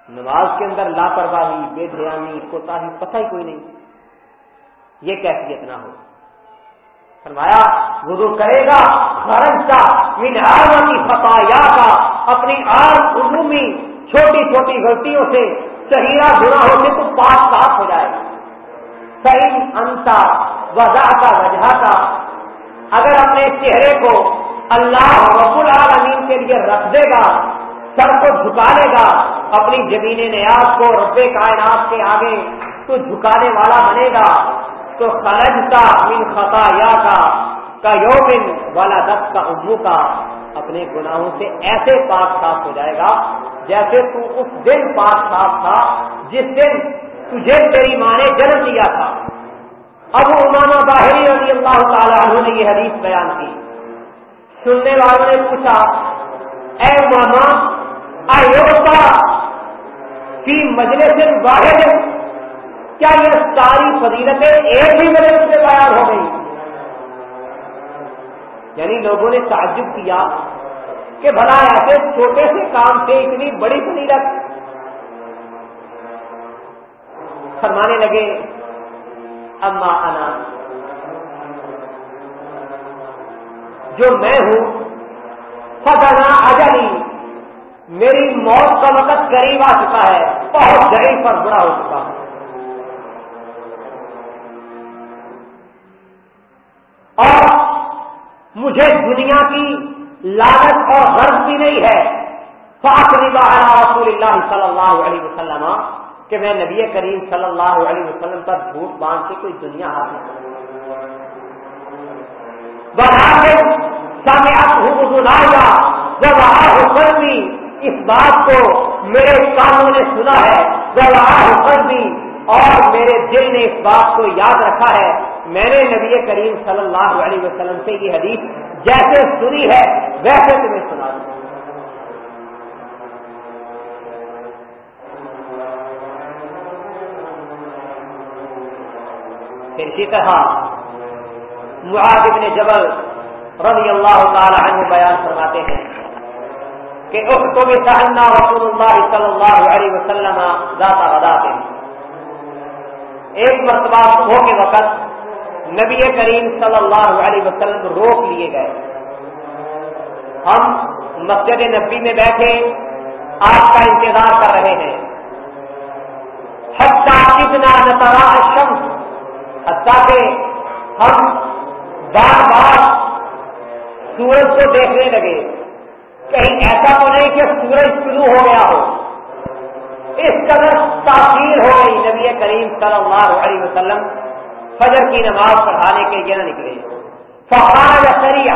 نماز کے اندر لاپرواہی، بے دھیانی، کوتا ہی پتہ ہی کوئی نہیں۔ یہ کیفیت نہ ہو۔ فرمایا، وضو کرے گا خرچ کا کی فپایا کا، اپنی آر عمومی چھوٹی چھوٹی غلطیوں سے صحیح گناہوں سے تو پاس پاس ہو جائے۔ گا صحیح انتا وضا کا وجہ کا اگر اپنے چہرے کو اللہ رب العالمین کے لیے رکھ دے گا، سر کو جھکا لے گا، اپنی زمین نیاز کو رب کائنات کے آگے تو جھکانے والا بنے گا۔ تو خرجتا من خطایا کا یومن والا دس کا ابو کا اپنے گناہوں سے ایسے پاک صاف ہو جائے گا جیسے تو اس دن پاک صاف تھا جس دن تجھے تیری ماں نے جنم دیا تھا۔ ابو اماما باہری رضی اللہ تعالیٰ عنہ نے یہ حدیث بیان کی۔ سننے والوں نے پوچھا، اے ماما فی مجلس واحد کیا یہ ساری فضیلتیں ایک ہی مجلس میں بیان ہو گئی؟ یعنی لوگوں نے تعجب کیا کہ بھلا ایسے چھوٹے سے کام سے اتنی بڑی فضیلت۔ فرمانے لگے، اما انا۔ جو میں ہوں فدنا اجلی میری موت کا وقت قریب آ چکا ہے، بہت جگہ پر بڑا ہو چکا ہوں اور مجھے دنیا کی لاگت اور غرض بھی نہیں ہے۔ فاخری رسول اللہ صلی اللہ علیہ وسلم، کہ میں نبی کریم صلی اللہ علیہ وسلم پر جھوٹ باندھ کے کوئی دنیا حاصل کروں اس بات کو میرے کانوں نے سنا ہے۔ اور میرے دل نے اس بات کو یاد رکھا ہے۔ میں نے نبی کریم صلی اللہ علیہ وسلم سے یہ حدیث جیسے سنی ہے، ویسے تمہیں سنا دوں۔ پھر اسی طرح معاذ بن جبل رضی اللہ تعالی عنہ بیان فرماتے ہیں کہ اختب سہنا رسول اللہ صلی اللہ علیہ وسلم ذات غدات ایک مرتبہ صبح کے وقت نبی کریم صلی اللہ علیہ وسلم روک لیے گئے۔ ہم مسجد نبی میں بیٹھے، آپ کا انتظار کر رہے ہیں۔ حتیٰ کتنا نترا شمس حتیٰ کہ ہم بار بار سورج کو دیکھنے لگے۔ کہیں ایسا تو نہیں کہ سورج شروع ہو گیا ہو۔ اس قدر تاثیر ہو گئی نبی کریم صلی اللہ علیہ وسلم۔ فجر کی نماز پڑھانے کے لیے نہ نکلے۔ فخار یا سری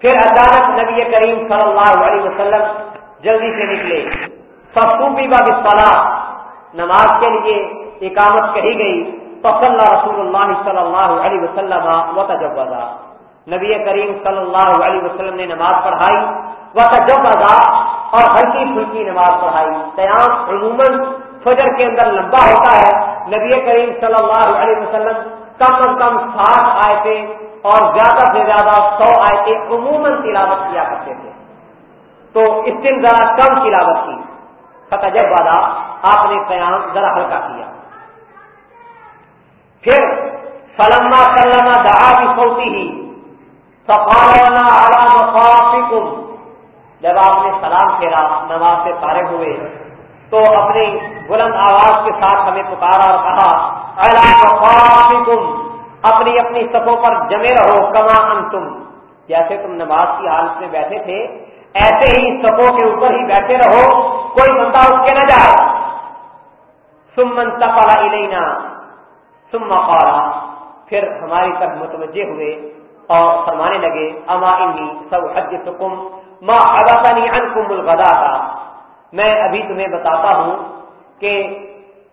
پھر اچانک نبی کریم صلی اللہ علیہ وسلم جلدی سے نکلے۔ فخوبی باب نماز کے لیے اقامت کہی گئی۔ تو صلی رسول اللہ صلی اللہ علیہ وسلم و تجبا نبی کریم صلی اللہ علیہ وسلم نے نماز پڑھائی۔ وہ تجبا اور ہلکی پھلکی نماز پڑھائی۔ قیام عموماً فجر کے اندر لمبا ہوتا ہے۔ نبی کریم صلی اللہ علیہ وسلم کم از کم ساٹھ آئے اور زیادہ سے زیادہ سو آئے عموماً تلاوت کیا کرتے تھے۔ تو اس دن ذرا کم تلاوت کی۔ فتح جب آپ نے قیام ذرا ہلکا کیا۔ پھر سلما سلما دہا کی سوتی ہی سفارنا جب آپ نے سلام پھیرا، نماز سے پارے ہوئے تو اپنی بلند آواز کے ساتھ ہمیں پکارا اور کہا اپنی اپنی سفوں پر جمے رہو، کما ان تم جیسے تم نماز کی حالت میں بیٹھے تھے، ایسے ہی سفوں کے اوپر ہی بیٹھے رہو، کوئی بندہ اٹھ کے نہ جائے۔ سمن تفلا الینا، ثم قال، پھر ہماری طرف متوجہ ہوئے اور فرمانے لگے، اما انی سب حج سکم ماں ابانی انکم الغدا تھا میں ابھی تمہیں بتاتا ہوں کہ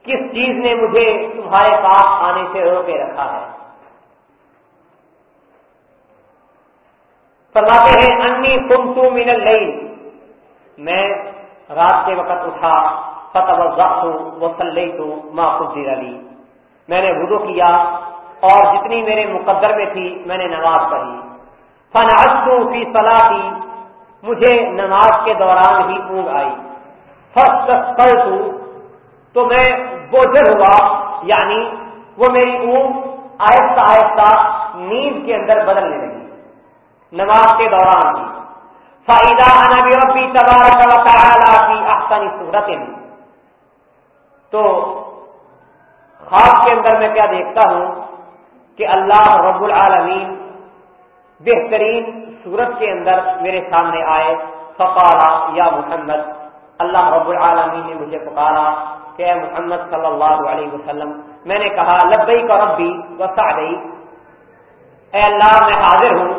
کس چیز نے مجھے تمہارے پاس آنے سے روکے رکھا ہے۔ فرماتے ہیں، انی تم تو من میں رات کے وقت اٹھا فتح و سلئی تو ماں علی میں نے وضو کیا اور جتنی میرے مقدر میں تھی، میں نے نماز پڑھی۔ فن فی صلاح مجھے نماز کے دوران ہی اونگ آئی۔ تو میں بوجھل ہوا یعنی وہ میری اونگ آہستہ آہستہ نیند کے اندر بدلنے لگی۔ نماز کے دوران ہی فائدہ ربی تبارک کی آسانی صورت تو خواب کے اندر میں کیا دیکھتا ہوں کہ اللہ رب العالمین بہترین صورت کے اندر میرے سامنے آئے فقالا یا محمد اللہ رب العالمین نے مجھے پکارا کہ اے محمد صلی اللہ علیہ وسلم، میں نے کہا لبئی کا ربی وسا گئی اے اللہ میں حاضر ہوں۔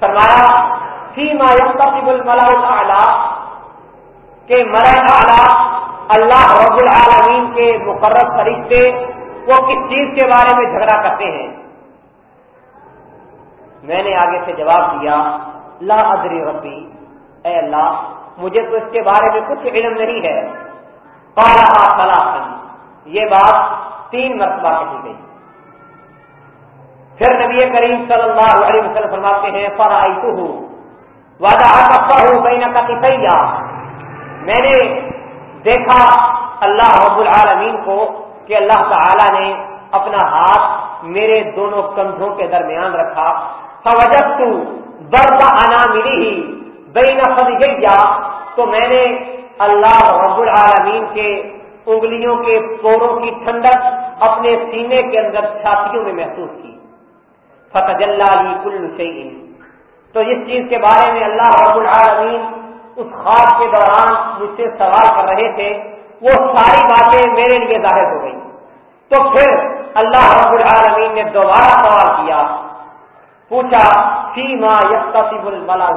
فرمایا، فیما یقب کہ مرا اللہ رب العالمین کے مقرر فرشتے وہ کس چیز کے بارے میں جھگڑا کرتے ہیں؟ میں نے آگے سے جواب دیا، لا ادری ربی، اے اللہ مجھے تو اس کے بارے میں کچھ علم نہیں ہے۔ پارا یہ بات تین مرتبہ کہی گئی۔ پھر نبی کریم صلی اللہ علیہ وسلم فرماتے ہیں فر آئی تو ہوں وعدہ ہوں بین کا میں نے دیکھا اللہ رب العالمین کو کہ اللہ تعالی نے اپنا ہاتھ میرے دونوں کندھوں کے درمیان رکھا۔ فوجب تو برد آنا ملی ہی بے نفر تو میں نے اللہ رب العالمین کے انگلیوں کے پوروں کی ٹھنڈک اپنے سینے کے اندر چھاتیوں میں محسوس کی۔ فتح اللہ کل شعین تو اس چیز کے بارے میں اللہ رب العالمین اس خواب کے دوران مجھ سے سوال کر رہے تھے۔ وہ ساری باتیں میرے لیے ظاہر ہو گئی تو پھر اللہ رب العالمین نے دوبارہ سوال کیا۔ پوچھا سیما یقیب الملا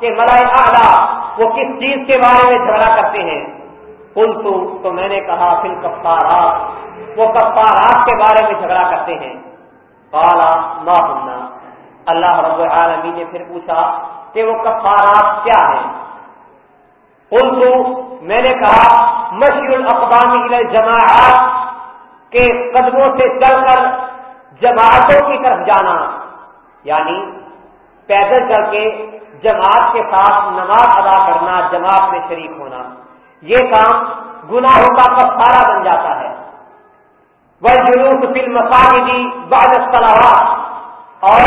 کہ ملائے اعلیٰ، وہ کس چیز کے بارے میں جھگڑا کرتے ہیں؟ پل تو میں نے کہا پھر کفارات وہ کفارات کے بارے میں جھگڑا کرتے ہیں۔ کالا نہ اللہ رب العالمین نے پھر پوچھا کہ وہ کفارات کیا ہیں؟ اردو میں نے کہا مشیر الاقوامی جماعت کے قدموں سے چل کر جماعتوں کی طرف جانا یعنی پیدل چل کے جماعت کے ساتھ نماز ادا کرنا، جماعت میں شریک ہونا، یہ کام گناہوں کا کفارہ بن جاتا ہے۔ وہ جلوس فلم مساجدی بعد اور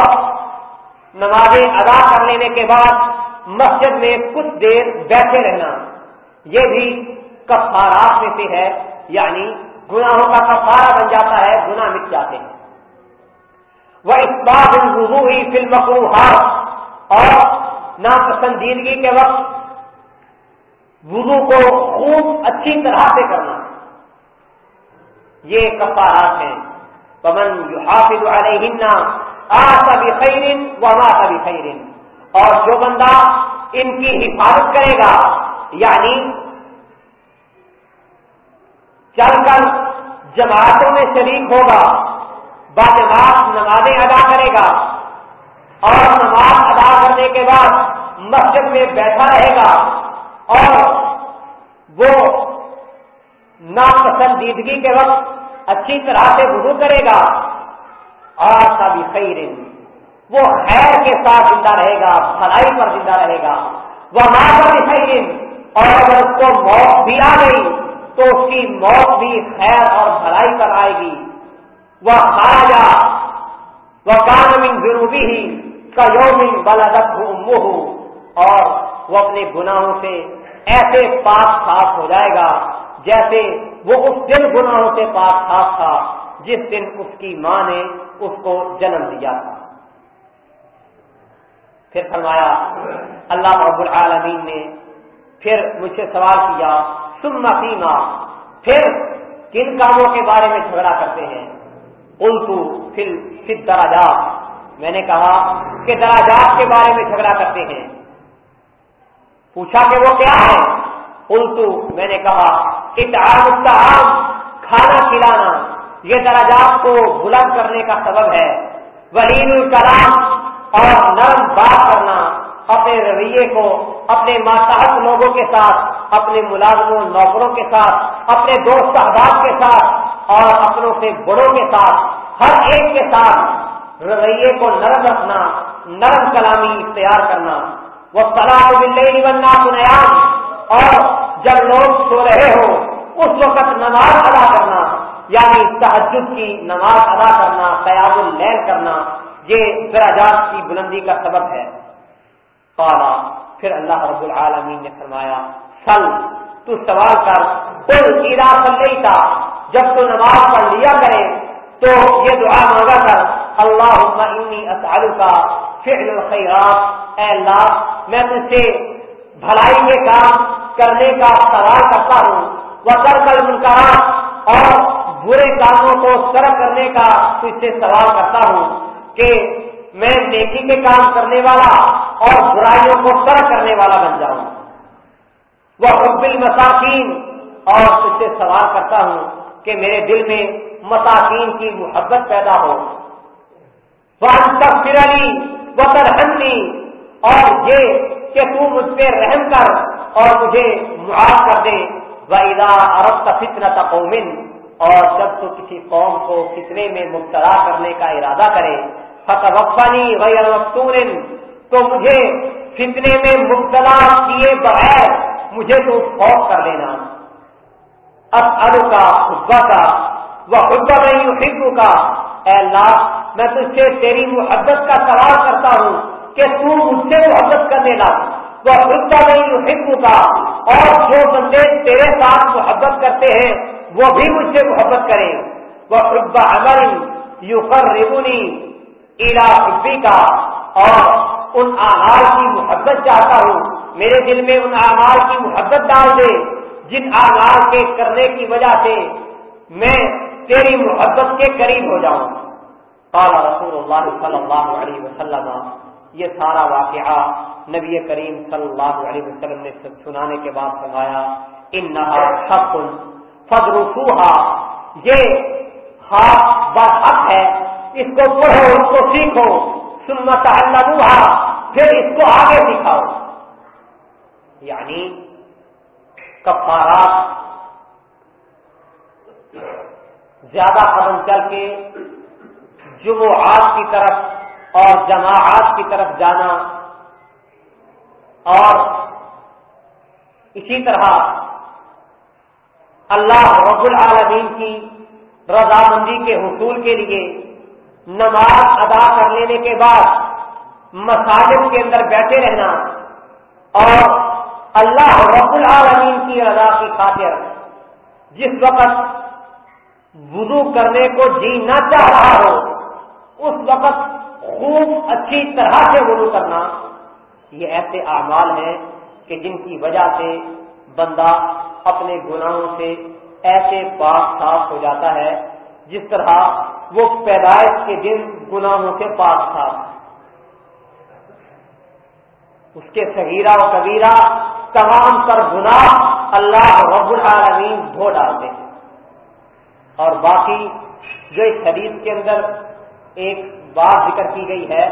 نمازیں ادا کر لینے کے بعد مسجد میں کچھ دیر بیٹھے رہنا، یہ بھی کفارات میں سے ہے یعنی گناہوں کا کفارہ بن جاتا ہے، گناہ مٹ جاتے ہیں۔ وہ اس بات ہی فلم اور ناپسندیدگی کے وقت وضو کو خوب اچھی طرح سے کرنا. یہ کفارات ہیں. پمن حافظ علیہ آتا بھی خیرن و ماتا بھی خیرن اور جو بندہ ان کی حفاظت کرے گا یعنی چل کر جماعتوں میں شریک ہوگا باجماعت نمازیں ادا کرے گا اور نماز ادا کرنے کے بعد مسجد میں بیٹھا رہے گا اور وہ ناپسندیدگی کے وقت اچھی طرح سے وضو کرے گا۔ اور بھی خیر وہ خیر کے ساتھ زندہ رہے گا، بھلائی پر زندہ رہے گا۔ وہ ماں کا بھی خیر اور اگر اس کو موت بھی آ گئی تو اس کی موت بھی خیر اور بھلائی پر آئے گی۔ وہ مارا وہ کام ضروری ہی کا یوم بلادت ہو اور وہ اپنے گناہوں سے ایسے پاک صاف ہو جائے گا جیسے وہ اس دن گناہوں سے پاک صاف تھا، جس دن اس کی ماں نے اس کو جنم دیا تھا۔ پھر فرمایا، اللہ رب العالمین نے پھر مجھ سے سوال کیا سم فیما، پھر کن کاموں کے بارے میں جھگڑا کرتے ہیں؟ پھر دراجات میں نے کہا کہ دراجات کے بارے میں جھگڑا کرتے ہیں۔ پوچھا کہ وہ کیا ہے؟ الٹو میں نے کہا اتحاد کھانا کھلانا، یہ دراجات کو بلند کرنے کا سبب ہے۔ ولیم الکلام، اور نرم بات کرنا، اپنے رویے کو، اپنے ماتحت لوگوں کے ساتھ، اپنے ملازموں، نوکروں کے ساتھ، اپنے دوست احباب کے ساتھ اور اپنوں سے بڑوں کے ساتھ، ہر ایک کے ساتھ رویے کو نرم رکھنا، نرم کلامی اختیار کرنا۔ وہ سلام مل بننا سنیام اور جب لوگ سو رہے ہو، اس وقت نماز ادا کرنا یعنی تحجد کی نماز ادا کرنا، قیام اللیل کرنا، یہ دراجات کی بلندی کا سبب ہے۔ پالا پھر اللہ رب العالمین نے فرمایا سل تو سوال کر۔ کل ایرا سل تھا جب تو نماز پڑھ لیا کرے، تو یہ دعا مانگا کر۔ اللہ انی اسعلو کا فعل الخیرات۔ اے اللہ، میں تجھ سے بھلائی کے کام کرنے کا سوال کرتا ہوں۔ وہ کر کل منکرات اور برے کاموں کو سرک کرنے کا تجھ سے سوال کرتا ہوں کہ میں نیکی کے کام کرنے والا اور برائیوں کو سرک کرنے والا بن جاؤں۔ وہ حب المساکین اور تجھ سے سوال کرتا ہوں کہ میرے دل میں مساکین کی محبت پیدا ہو۔ وہ علی وہ ترہنی اور یہ کہ تو مجھ پہ رحم کر اور مجھے معاف کر دے۔ وہ ادا عرب کا فتنا قومن اور جب تو کسی قوم کو فتنے میں مبتلا کرنے کا ارادہ کرے فتح وقفانی غیر تو مجھے فتنے میں مبتلا کیے بغیر مجھے تو خوف کر دینا اب کا، خطبہ کا وہ خطبہ نہیں ہندو کا اے اللہ، میں تجھ سے تیری محبت کا سوال کرتا ہوں کہ تو مجھ سے محبت کرنے لگ وہ خطبہ نہیں ہندو کا اور جو بندے تیرے ساتھ محبت کرتے ہیں، وہ بھی مجھ سے محبت کریں۔ وہ خطبہ امر یو کر ریبونی کا اور ان آہار کی محبت چاہتا ہوں۔ میرے دل میں ان آغار کی محبت ڈال دے، جن آغار کے کرنے کی وجہ سے میں تیری محبت کے قریب ہو جاؤں۔ قال رسول اللہ صلی اللہ علیہ وسلم، یہ سارا واقعہ نبی کریم صلی اللہ علیہ وسلم نے سنانے کے بعد فرمایا ان حق فدرسوہا یہ حق حق ہے، اس کو پڑھو، اس کو سیکھو سنت اللہ پھر اس کو آگے سکھاؤ یعنی کفارات، زیادہ قدم چل کے جمعات کی طرف اور جماعت کی طرف جانا اور اسی طرح اللہ رب العالمین کی رضامندی کے حصول کے لیے نماز ادا کر لینے کے بعد مساجد کے اندر بیٹھے رہنا اور اللہ رب العالمین کی رضا کی خاطر جس وقت وضو کرنے کو جی نہ چاہ رہا ہو، اس وقت خوب اچھی طرح سے وضو کرنا یہ ایسے اعمال ہیں کہ جن کی وجہ سے بندہ اپنے گناہوں سے ایسے پاک صاف ہو جاتا ہے جس طرح وہ پیدائش کے دن گناہوں سے پاک صاف اس کے صغیرہ و کبیرہ تمام تر گناہ اللہ رب العالمین دھو ڈالتے ہیں۔ اور باقی جو اس حدیث کے اندر ایک بات ذکر کی گئی ہے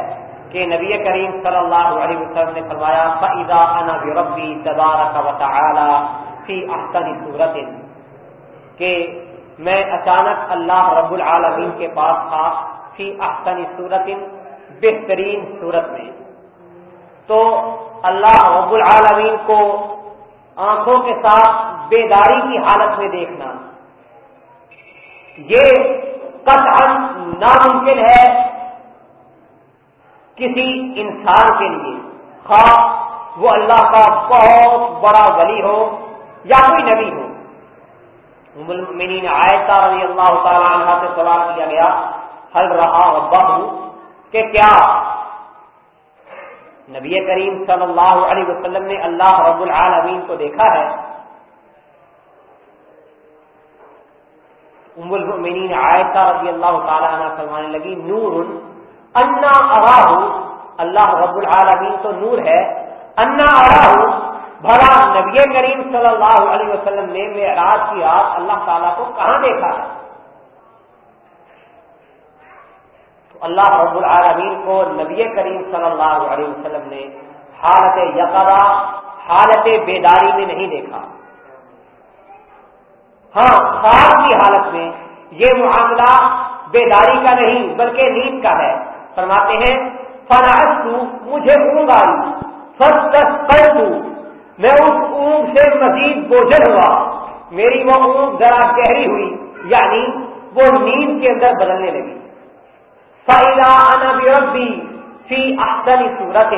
کہ نبی کریم صلی اللہ علیہ وسلم نے فرمایا فعدا انا ربی تعالی فی احسن صورت کہ میں اچانک اللہ رب العالمین کے پاس تھا فی احسن صورت بہترین صورت میں۔ تو اللہ رب العالمین کو آنکھوں کے ساتھ بیداری کی حالت میں دیکھنا۔ یہ قطعا ناممکن ہے کسی انسان کے لیے۔ خاص وہ اللہ کا بہت بڑا ولی ہو یا کوئی نبی ہو۔ المؤمنین آیتا رضی اللہ تعالی عنہ سے سوال کیا گیا حل رہا ربہ کہ کیا نبی کریم صلی اللہ علیہ وسلم نے اللہ رب العالمین کو دیکھا ہے۔ ام المؤمنین عائشہ رضی اللہ تعالی عنہ فرمانے لگی، نور، انا اراہ اللہ رب العالمین تو نور ہے۔ انا اراہ بھلا نبی کریم صلی اللہ علیہ وسلم نے معراج کی رات اللہ تعالیٰ کو کہاں دیکھا ہے؟ اللہ رب العالمین کو نبی کریم صلی اللہ علیہ وسلم نے حالت یقرا حالت بیداری میں نہیں دیکھا۔ ہاں خواب کی حالت میں یہ معاملہ بیداری کا نہیں، بلکہ نیند کا ہے۔ فرماتے ہیں فراہت مجھے اونگ آئی۔ سب کر میں اس اونگ سے مزید بوجھل ہوا۔ میری وہ اونگ ذرا گہری ہوئی یعنی وہ نیند کے اندر بدلنے لگی۔ ربی فی احسن صورت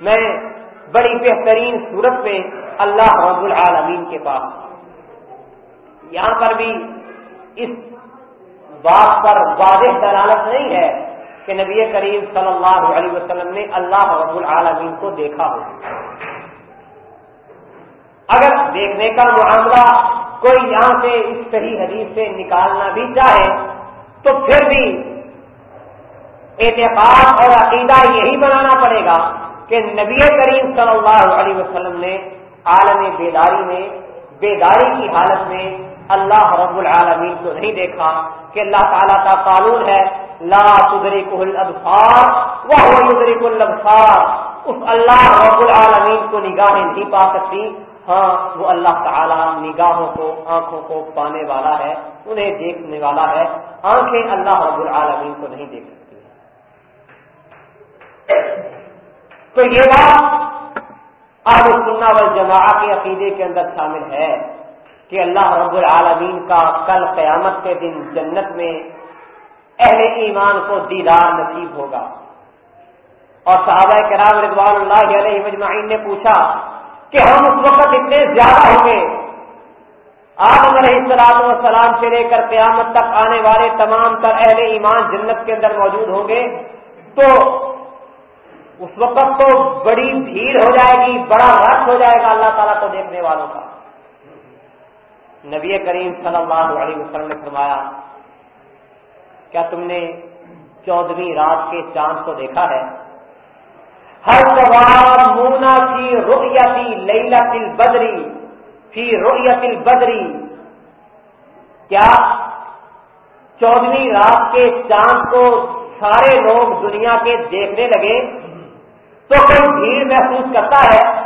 میں بڑی بہترین صورت میں اللہ رب العالمین کے پاس یہاں پر بھی اس بات پر واضح دلالت نہیں ہے کہ نبی کریم صلی اللہ علیہ وسلم نے اللہ رب العالمین کو دیکھا ہو۔ اگر دیکھنے کا معاملہ کوئی یہاں سے اس صحیح حدیث سے نکالنا بھی چاہے، تو پھر بھی اعتقاد اور عقیدہ یہی بنانا پڑے گا کہ نبی کریم صلی اللہ علیہ وسلم نے عالم بیداری میں، بیداری کی حالت میں اللہ رب العالمین کو نہیں دیکھا کہ اللہ تعالیٰ کا قانون ہے، لا تدری الابصار وہ یدری الابصار۔ اس اللہ رب العالمین کو نگاہیں نہیں پا سکتی۔ ہاں وہ اللہ تعالی نگاہوں کو، آنکھوں کو پانے والا ہے، انہیں دیکھنے والا ہے۔ آنکھیں اللہ رب العالمین کو نہیں دیکھ تو یہ بات آج سننا وال جماع کے عقیدے کے اندر شامل ہے کہ اللہ رب العالمین کا کل قیامت کے دن جنت میں اہل ایمان کو دیدار نصیب ہوگا۔ اور صحابہ کرام رضوان اللہ علیہ مجمعین نے پوچھا کہ ہم اس وقت اتنے زیادہ ہوں گے؟ آدم علیہ السلام و سلام سے لے کر قیامت تک آنے والے تمام تر اہل ایمان جنت کے اندر موجود ہوں گے؟ تو اس وقت تو بڑی بھیڑ ہو جائے گی، بڑا رش ہو جائے گا اللہ تعالیٰ کو دیکھنے والوں کا۔ نبی کریم صلی اللہ علیہ وسلم نے فرمایا، کیا تم نے چودہویں رات کے چاند کو دیکھا ہے؟ ہر سوار مونا کی رؤیتی لیلا تل بدری فی رؤیت البدری۔ کیا چودہویں رات کے چاند کو سارے لوگ دنیا کے دیکھنے لگے؟ تو کوئی بھیڑ محسوس کرتا ہے۔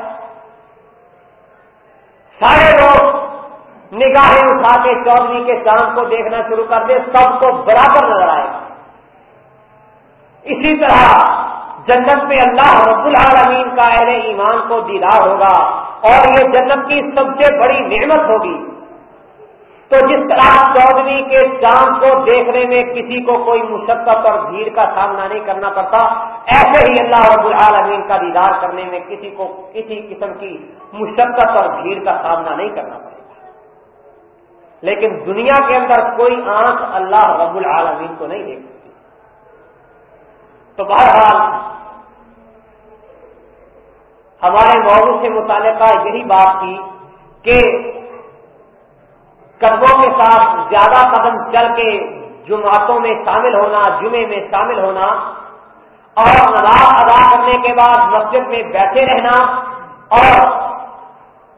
سارے لوگ نگاہیں اٹھا کے چودہویں کے چاند کو دیکھنا شروع کر دے، سب کو برابر نظر آئے۔ گا اسی طرح جنت میں اللہ رب العالمین کا اہل ایمان کو دیدار ہوگا اور یہ جنت کی سب سے بڑی نعمت ہوگی۔ تو جس طرح چودھری کے چاند کو دیکھنے میں کسی کو کوئی مشقت اور بھیڑ کا سامنا نہیں کرنا پڑتا، ایسے ہی اللہ رب العالمین کا دیدار کرنے میں کسی کو کسی قسم کی مشقت اور بھیڑ کا سامنا نہیں کرنا پڑے گا لیکن دنیا کے اندر کوئی آنکھ اللہ رب العالمین کو نہیں دیکھ سکتی۔ تو بہرحال، ہمارے موضوع سے متعلقہ یہی بات تھی کہ قدموں کے ساتھ زیادہ قدم چل کے جمعاتوں میں شامل ہونا، جمعے میں شامل ہونا، اور نماز ادا کرنے کے بعد مسجد میں بیٹھے رہنا، اور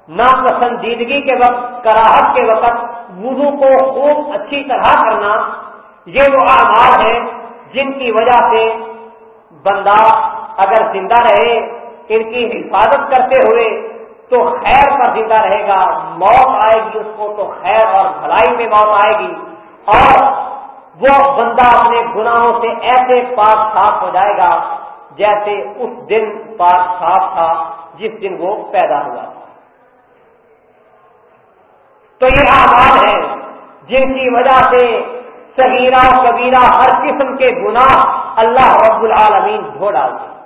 ناپسندیدگی کے وقت کراہٹ کے وقت وضو کو خوب اچھی طرح کرنا، یہ وہ اعمال ہیں جن کی وجہ سے بندہ اگر زندہ رہے، ان کی حفاظت کرتے ہوئے تو خیر پر زندہ رہے گا، موت آئے گی اس کو تو خیر اور بھلائی میں موت آئے گی۔ اور وہ بندہ اپنے گناہوں سے ایسے پاک صاف ہو جائے گا جیسے اس دن پاک صاف تھا جس دن وہ پیدا ہوا۔ تھا تو یہ آواز ہے جن کی وجہ سے صغیرہ کبیرہ ہر قسم کے گناہ اللہ رب العالمین دھو ڈالتے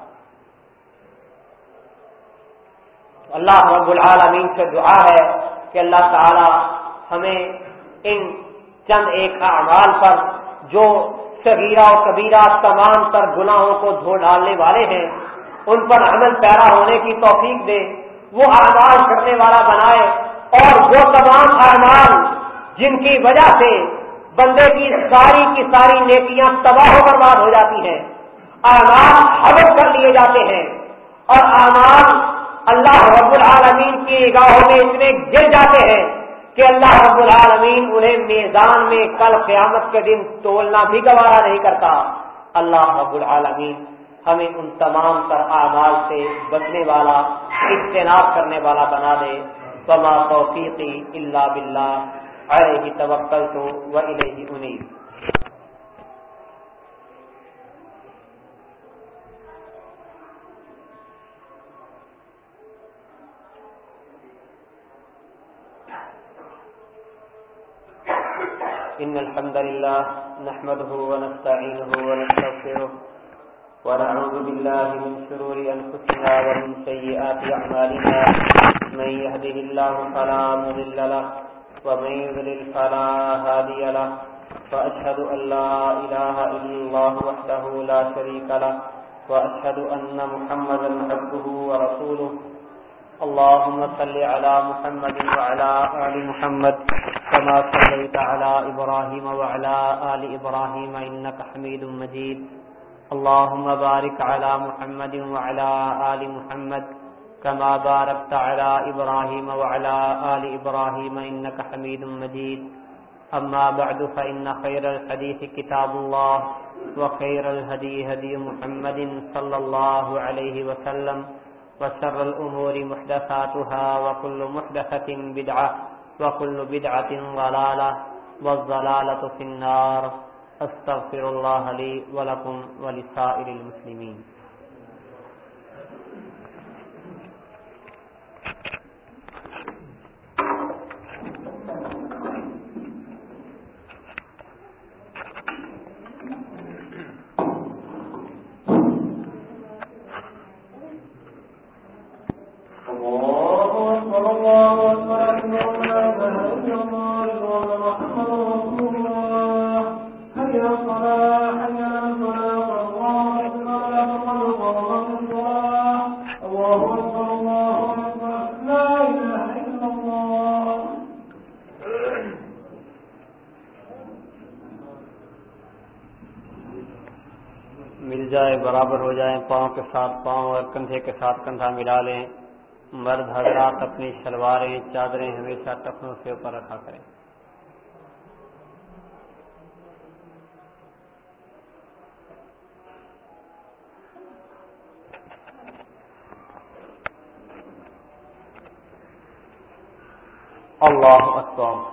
اللہ رب العالمین سے دعا ہے کہ اللہ تعالی ہمیں ان چند ایک اعمال پر جو صغیرہ و کبیرہ تمام تر گناہوں کو دھو ڈالنے والے ہیں، ان پر عمل پیرا ہونے کی توفیق دے، وہ اعمال کرنے والا بنائے اور وہ تمام اعمال جن کی وجہ سے بندے کی ساری کی ساری نیکیاں تباہ و برباد ہو جاتی ہیں اعمال حدت کر لیے جاتے ہیں اور اعمال اللہ رب العالمین کی نگاہوں میں اتنے گر جاتے ہیں کہ اللہ رب العالمین انہیں میزان میں کل قیامت کے دن تولنا بھی گوارا نہیں کرتا۔ اللہ رب العالمین ہمیں ان تمام تر اعمال سے بچنے والا، اجتناب کرنے والا بنا دے۔ بما توفیقی اللہ بلّہ علیہ توکل تو و الیہ إن الحمد لله نحمده ونستعينه ونستغفره ونعوذ بالله من شرور أنفسنا ومن سيئات أعمالنا. من يهده الله فلا مضل له ومن يضلل فلا هادي له. وأشهد أن لا إله إلا الله وحده لا شريك له. وأشهد أن محمدا عبده ورسوله. اللهم صل على محمد وعلى آل محمد كما صليت على إبراهيم وعلى آل إبراهيم إنك حميد مجيد. اللهم بارك على محمد وعلى آل محمد كما باركت على إبراهيم وعلى آل إبراهيم إنك حميد مجيد. أما بعد، فإن خير الحديث كتاب الله وخير الهدي هدي محمد صلى الله عليه وسلم. وشر الأمور محدثاتها وكل محدثة بدعة وكل بدعة ضلالة والضلالة في النار. أستغفر الله لي ولكم ولسائر المسلمين. کے ساتھ پاؤں اور کندھے کے ساتھ کندھا ملا لیں۔ مرد حضرات اپنی شلواریں، چادریں ہمیشہ ٹخنوں سے اوپر رکھا کریں اللہ اکبر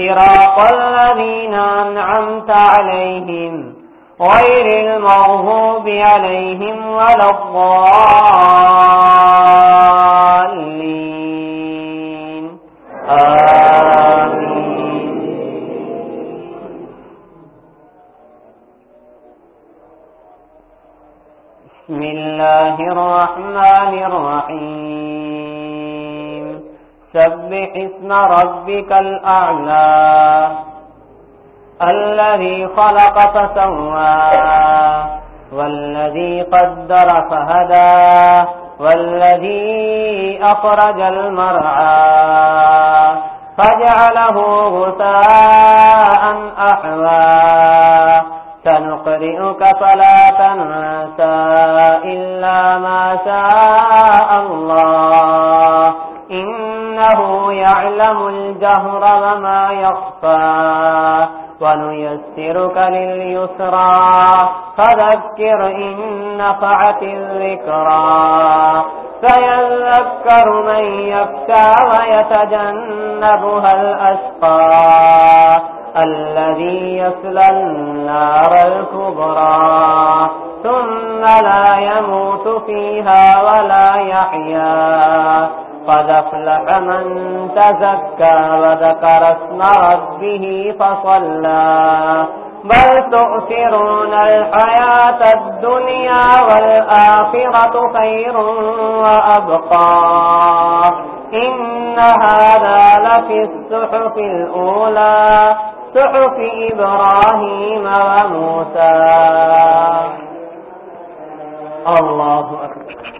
صراط الذين أنعمت عليهم غير المغضوب عليهم ولا الضالين. آمين. بسم الله الرحمن الرحيم. سبح اسم ربك الأعلى الذي خلق فسوى والذي قدر فهدى والذي أخرج المرعى فجعله غساء أحوى سنقرئك فلا تنسى إلا ما شاء الله إنه يعلم الجهر وما يخفى ونيسرك لليسرى فذكر إن نفعت الذكرى فيذكر من يفتى ويتجنبها الأشقى الذي يسلى النار الكبرى ثم لا يموت فيها ولا يحيا قد افلح من تزكى وذكر اسم ربه فصلى بل تؤثرون الحياة الدنيا والآخرة خير وأبقى إن هذا لفي السحف الأولى سحف إبراهيم وموسى. الله أكبر.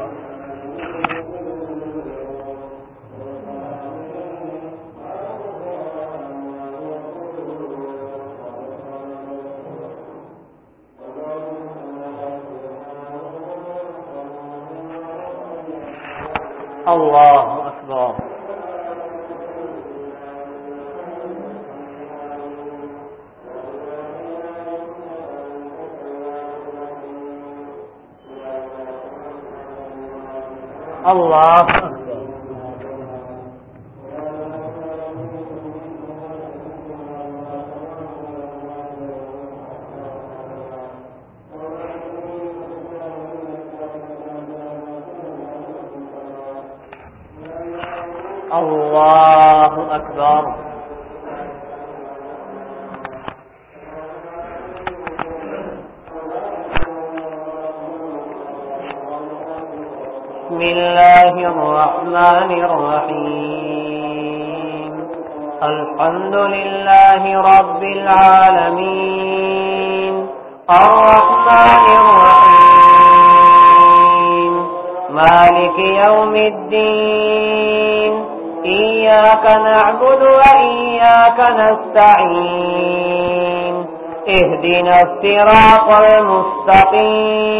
الصراط المستقيم.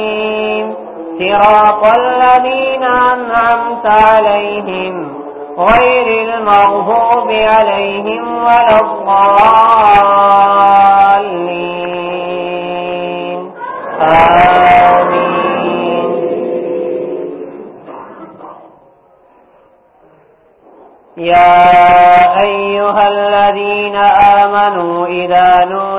صراط الذين أنعمت عليهم غير المغهوب عليهم ولا الضالين.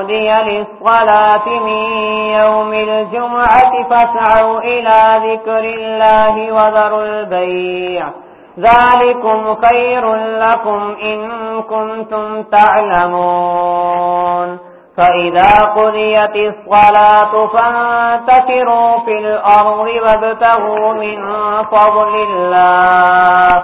نودي للصلاة من يوم الجمعة فاسعوا إلى ذكر الله وذروا البيع. ذلكم خير لكم إن كنتم تعلمون. فإذا قضيت الصلاة فانتفروا في الأرض وابتغوا من فضل الله.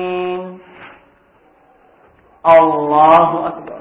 اللہ اکبر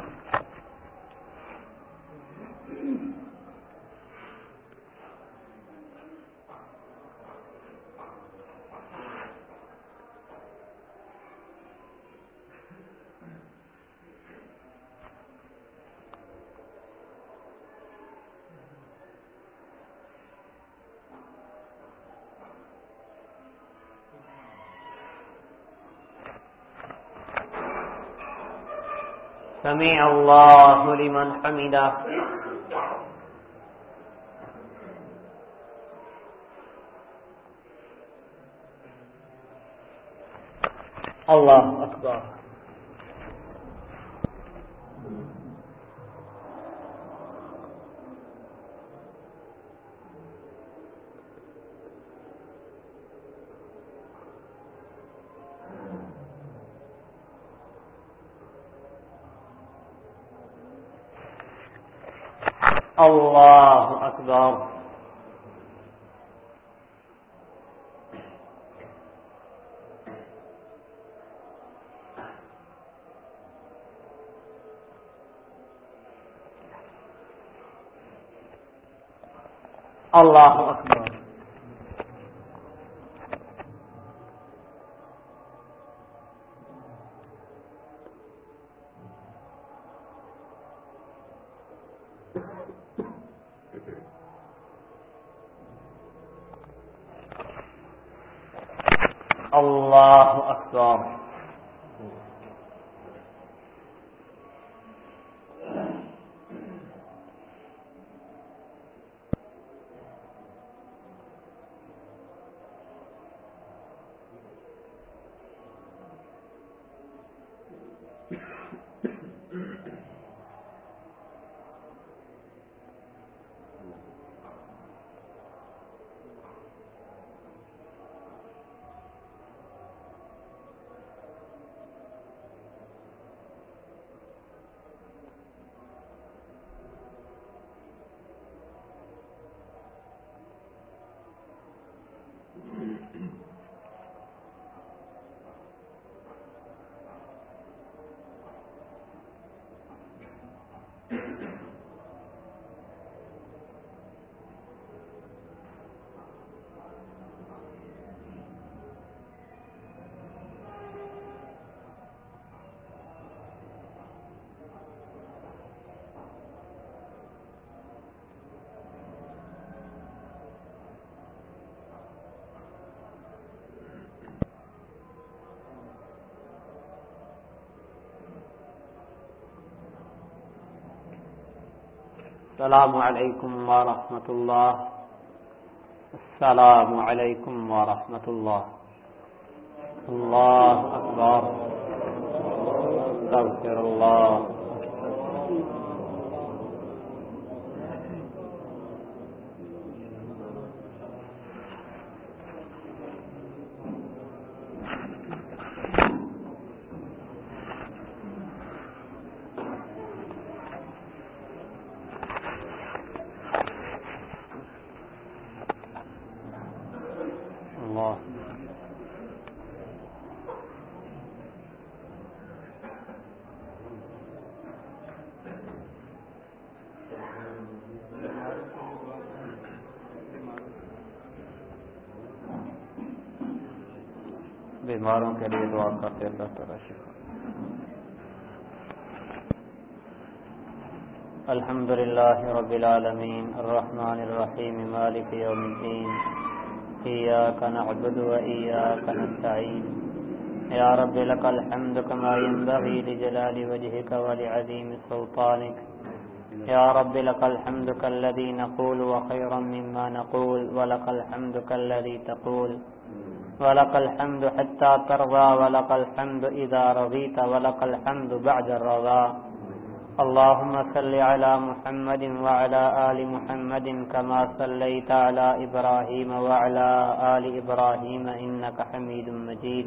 سمع الله لمن حمده. الله أكبر. اللہ اکبر۔ اللہ اکبر۔ اللہ اکبر السلام علیکم ورحمۃ اللہ السلام علیکم ورحمۃ اللہ اللہ اکبر استغفر اللہ اللہ بیماروں کے لیے دعا کرتے اللہ تعالیٰ شفا الحمد لله رب العالمين الرحمن الرحيم مالك يوم الدين إياك نعبد وإياك نستعين يا رب لك الحمد كما ينبغي لجلال وجهك ولعظيم سلطانك يا رب لك الحمد كالذي نقول وخيرا مما نقول ولك الحمد كالذي تقول۔ ولك الحمد حتى ترضى، ولك الحمد إذا رضيت، ولك الحمد بعد الرضا. اللهم صل على محمد وعلى آل محمد كما صليت على إبراهيم وعلى آل إبراهيم إنك حميد مجيد.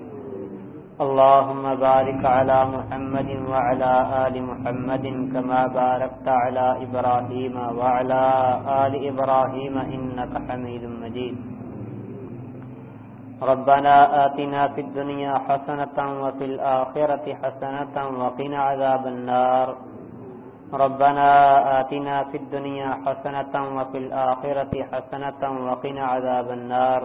اللهم بارك على محمد وعلى آل محمد كما باركت على إبراهيم وعلى آل إبراهيم إنك حميد مجيد. ربنا آتنا في الدنيا حسنة وفي الآخرة حسنة وقنا عذاب النار. ربنا آتنا في الدنيا حسنة وفي الآخرة حسنة وقنا عذاب النار.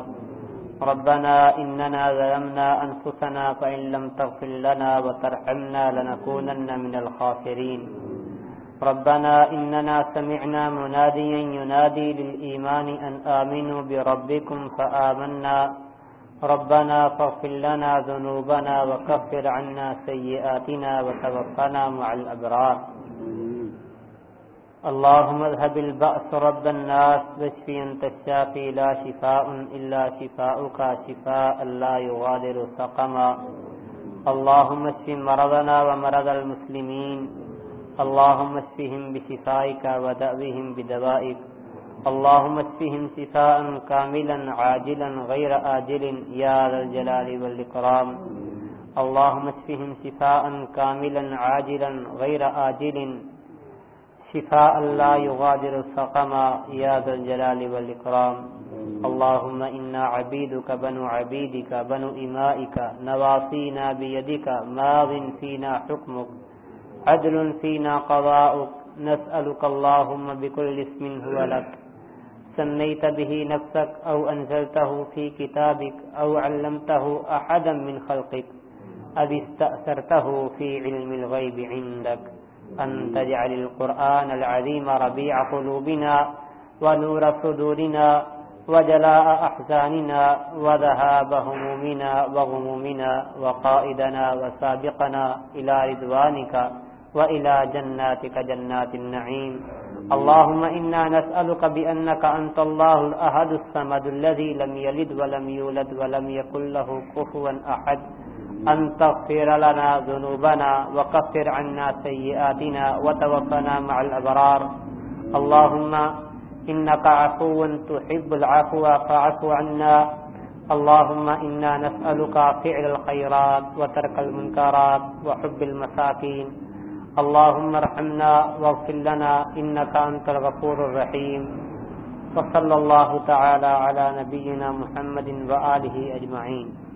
ربنا إننا ظلمنا أنفسنا فإن لم تغفر لنا وترحمنا لنكونن من الخاسرين. ربنا إننا سمعنا مناديا ينادي للإيمان أن آمنوا بربكم فآمنا ربنا فاغفر لنا ذنوبنا وكفر عنا سيئاتنا وتوفنا مع الأبرار. اللهم اذهب البأس رب الناس واشفي أنت الشافي لا شفاء إلا شفاؤك، شفاء لا يغادر سقما. اللهم اشف مرضنا ومرض المسلمين. اللهم اشفهم بشفائك ودأوهم بدوائك. اللهم اشفهم شفاء كاملا عاجلا غير آجل يا ذا الجلال والإكرام. اللهم اشفهم شفاء كاملا عاجلا غير آجل. شفاء لا يغادر سقما يا ذا الجلال والإكرام. اللهم إنا عبيدك بنو عبيدك بنو إمائك. نواصينا بيدك. ماض فينا حكمك. عدل فينا قضاؤك. نسألك اللهم بكل اسم هو لك. سميت به نفسك أو أنزلته في كتابك أو علمته أحدا من خلقك أو استأثرته في علم الغيب عندك أن تجعل القرآن العظيم ربيع قلوبنا ونور صدورنا وجلاء أحزاننا وذهاب همومنا وغمومنا وقائدنا وسابقنا إلى رضوانك وإلى جناتك جنات النعيم اللهم إنا نسألك بأنك أنت الله الأهد الصمد الذي لم يلد ولم يولد ولم يكن له كفوا أحد. أن تغفر لنا ذنوبنا وكفر عنا سيئاتنا وتوفنا مع الأبرار. اللهم إنك عفو تحب العفو فاعف عنا. اللهم إنا نسألك فعل الخيرات وترك المنكرات وحب المساكين. اللهم ارحمنا واغفر لنا انك انت الغفور الرحيم. وصلى الله تعالى على نبينا محمد واله اجمعين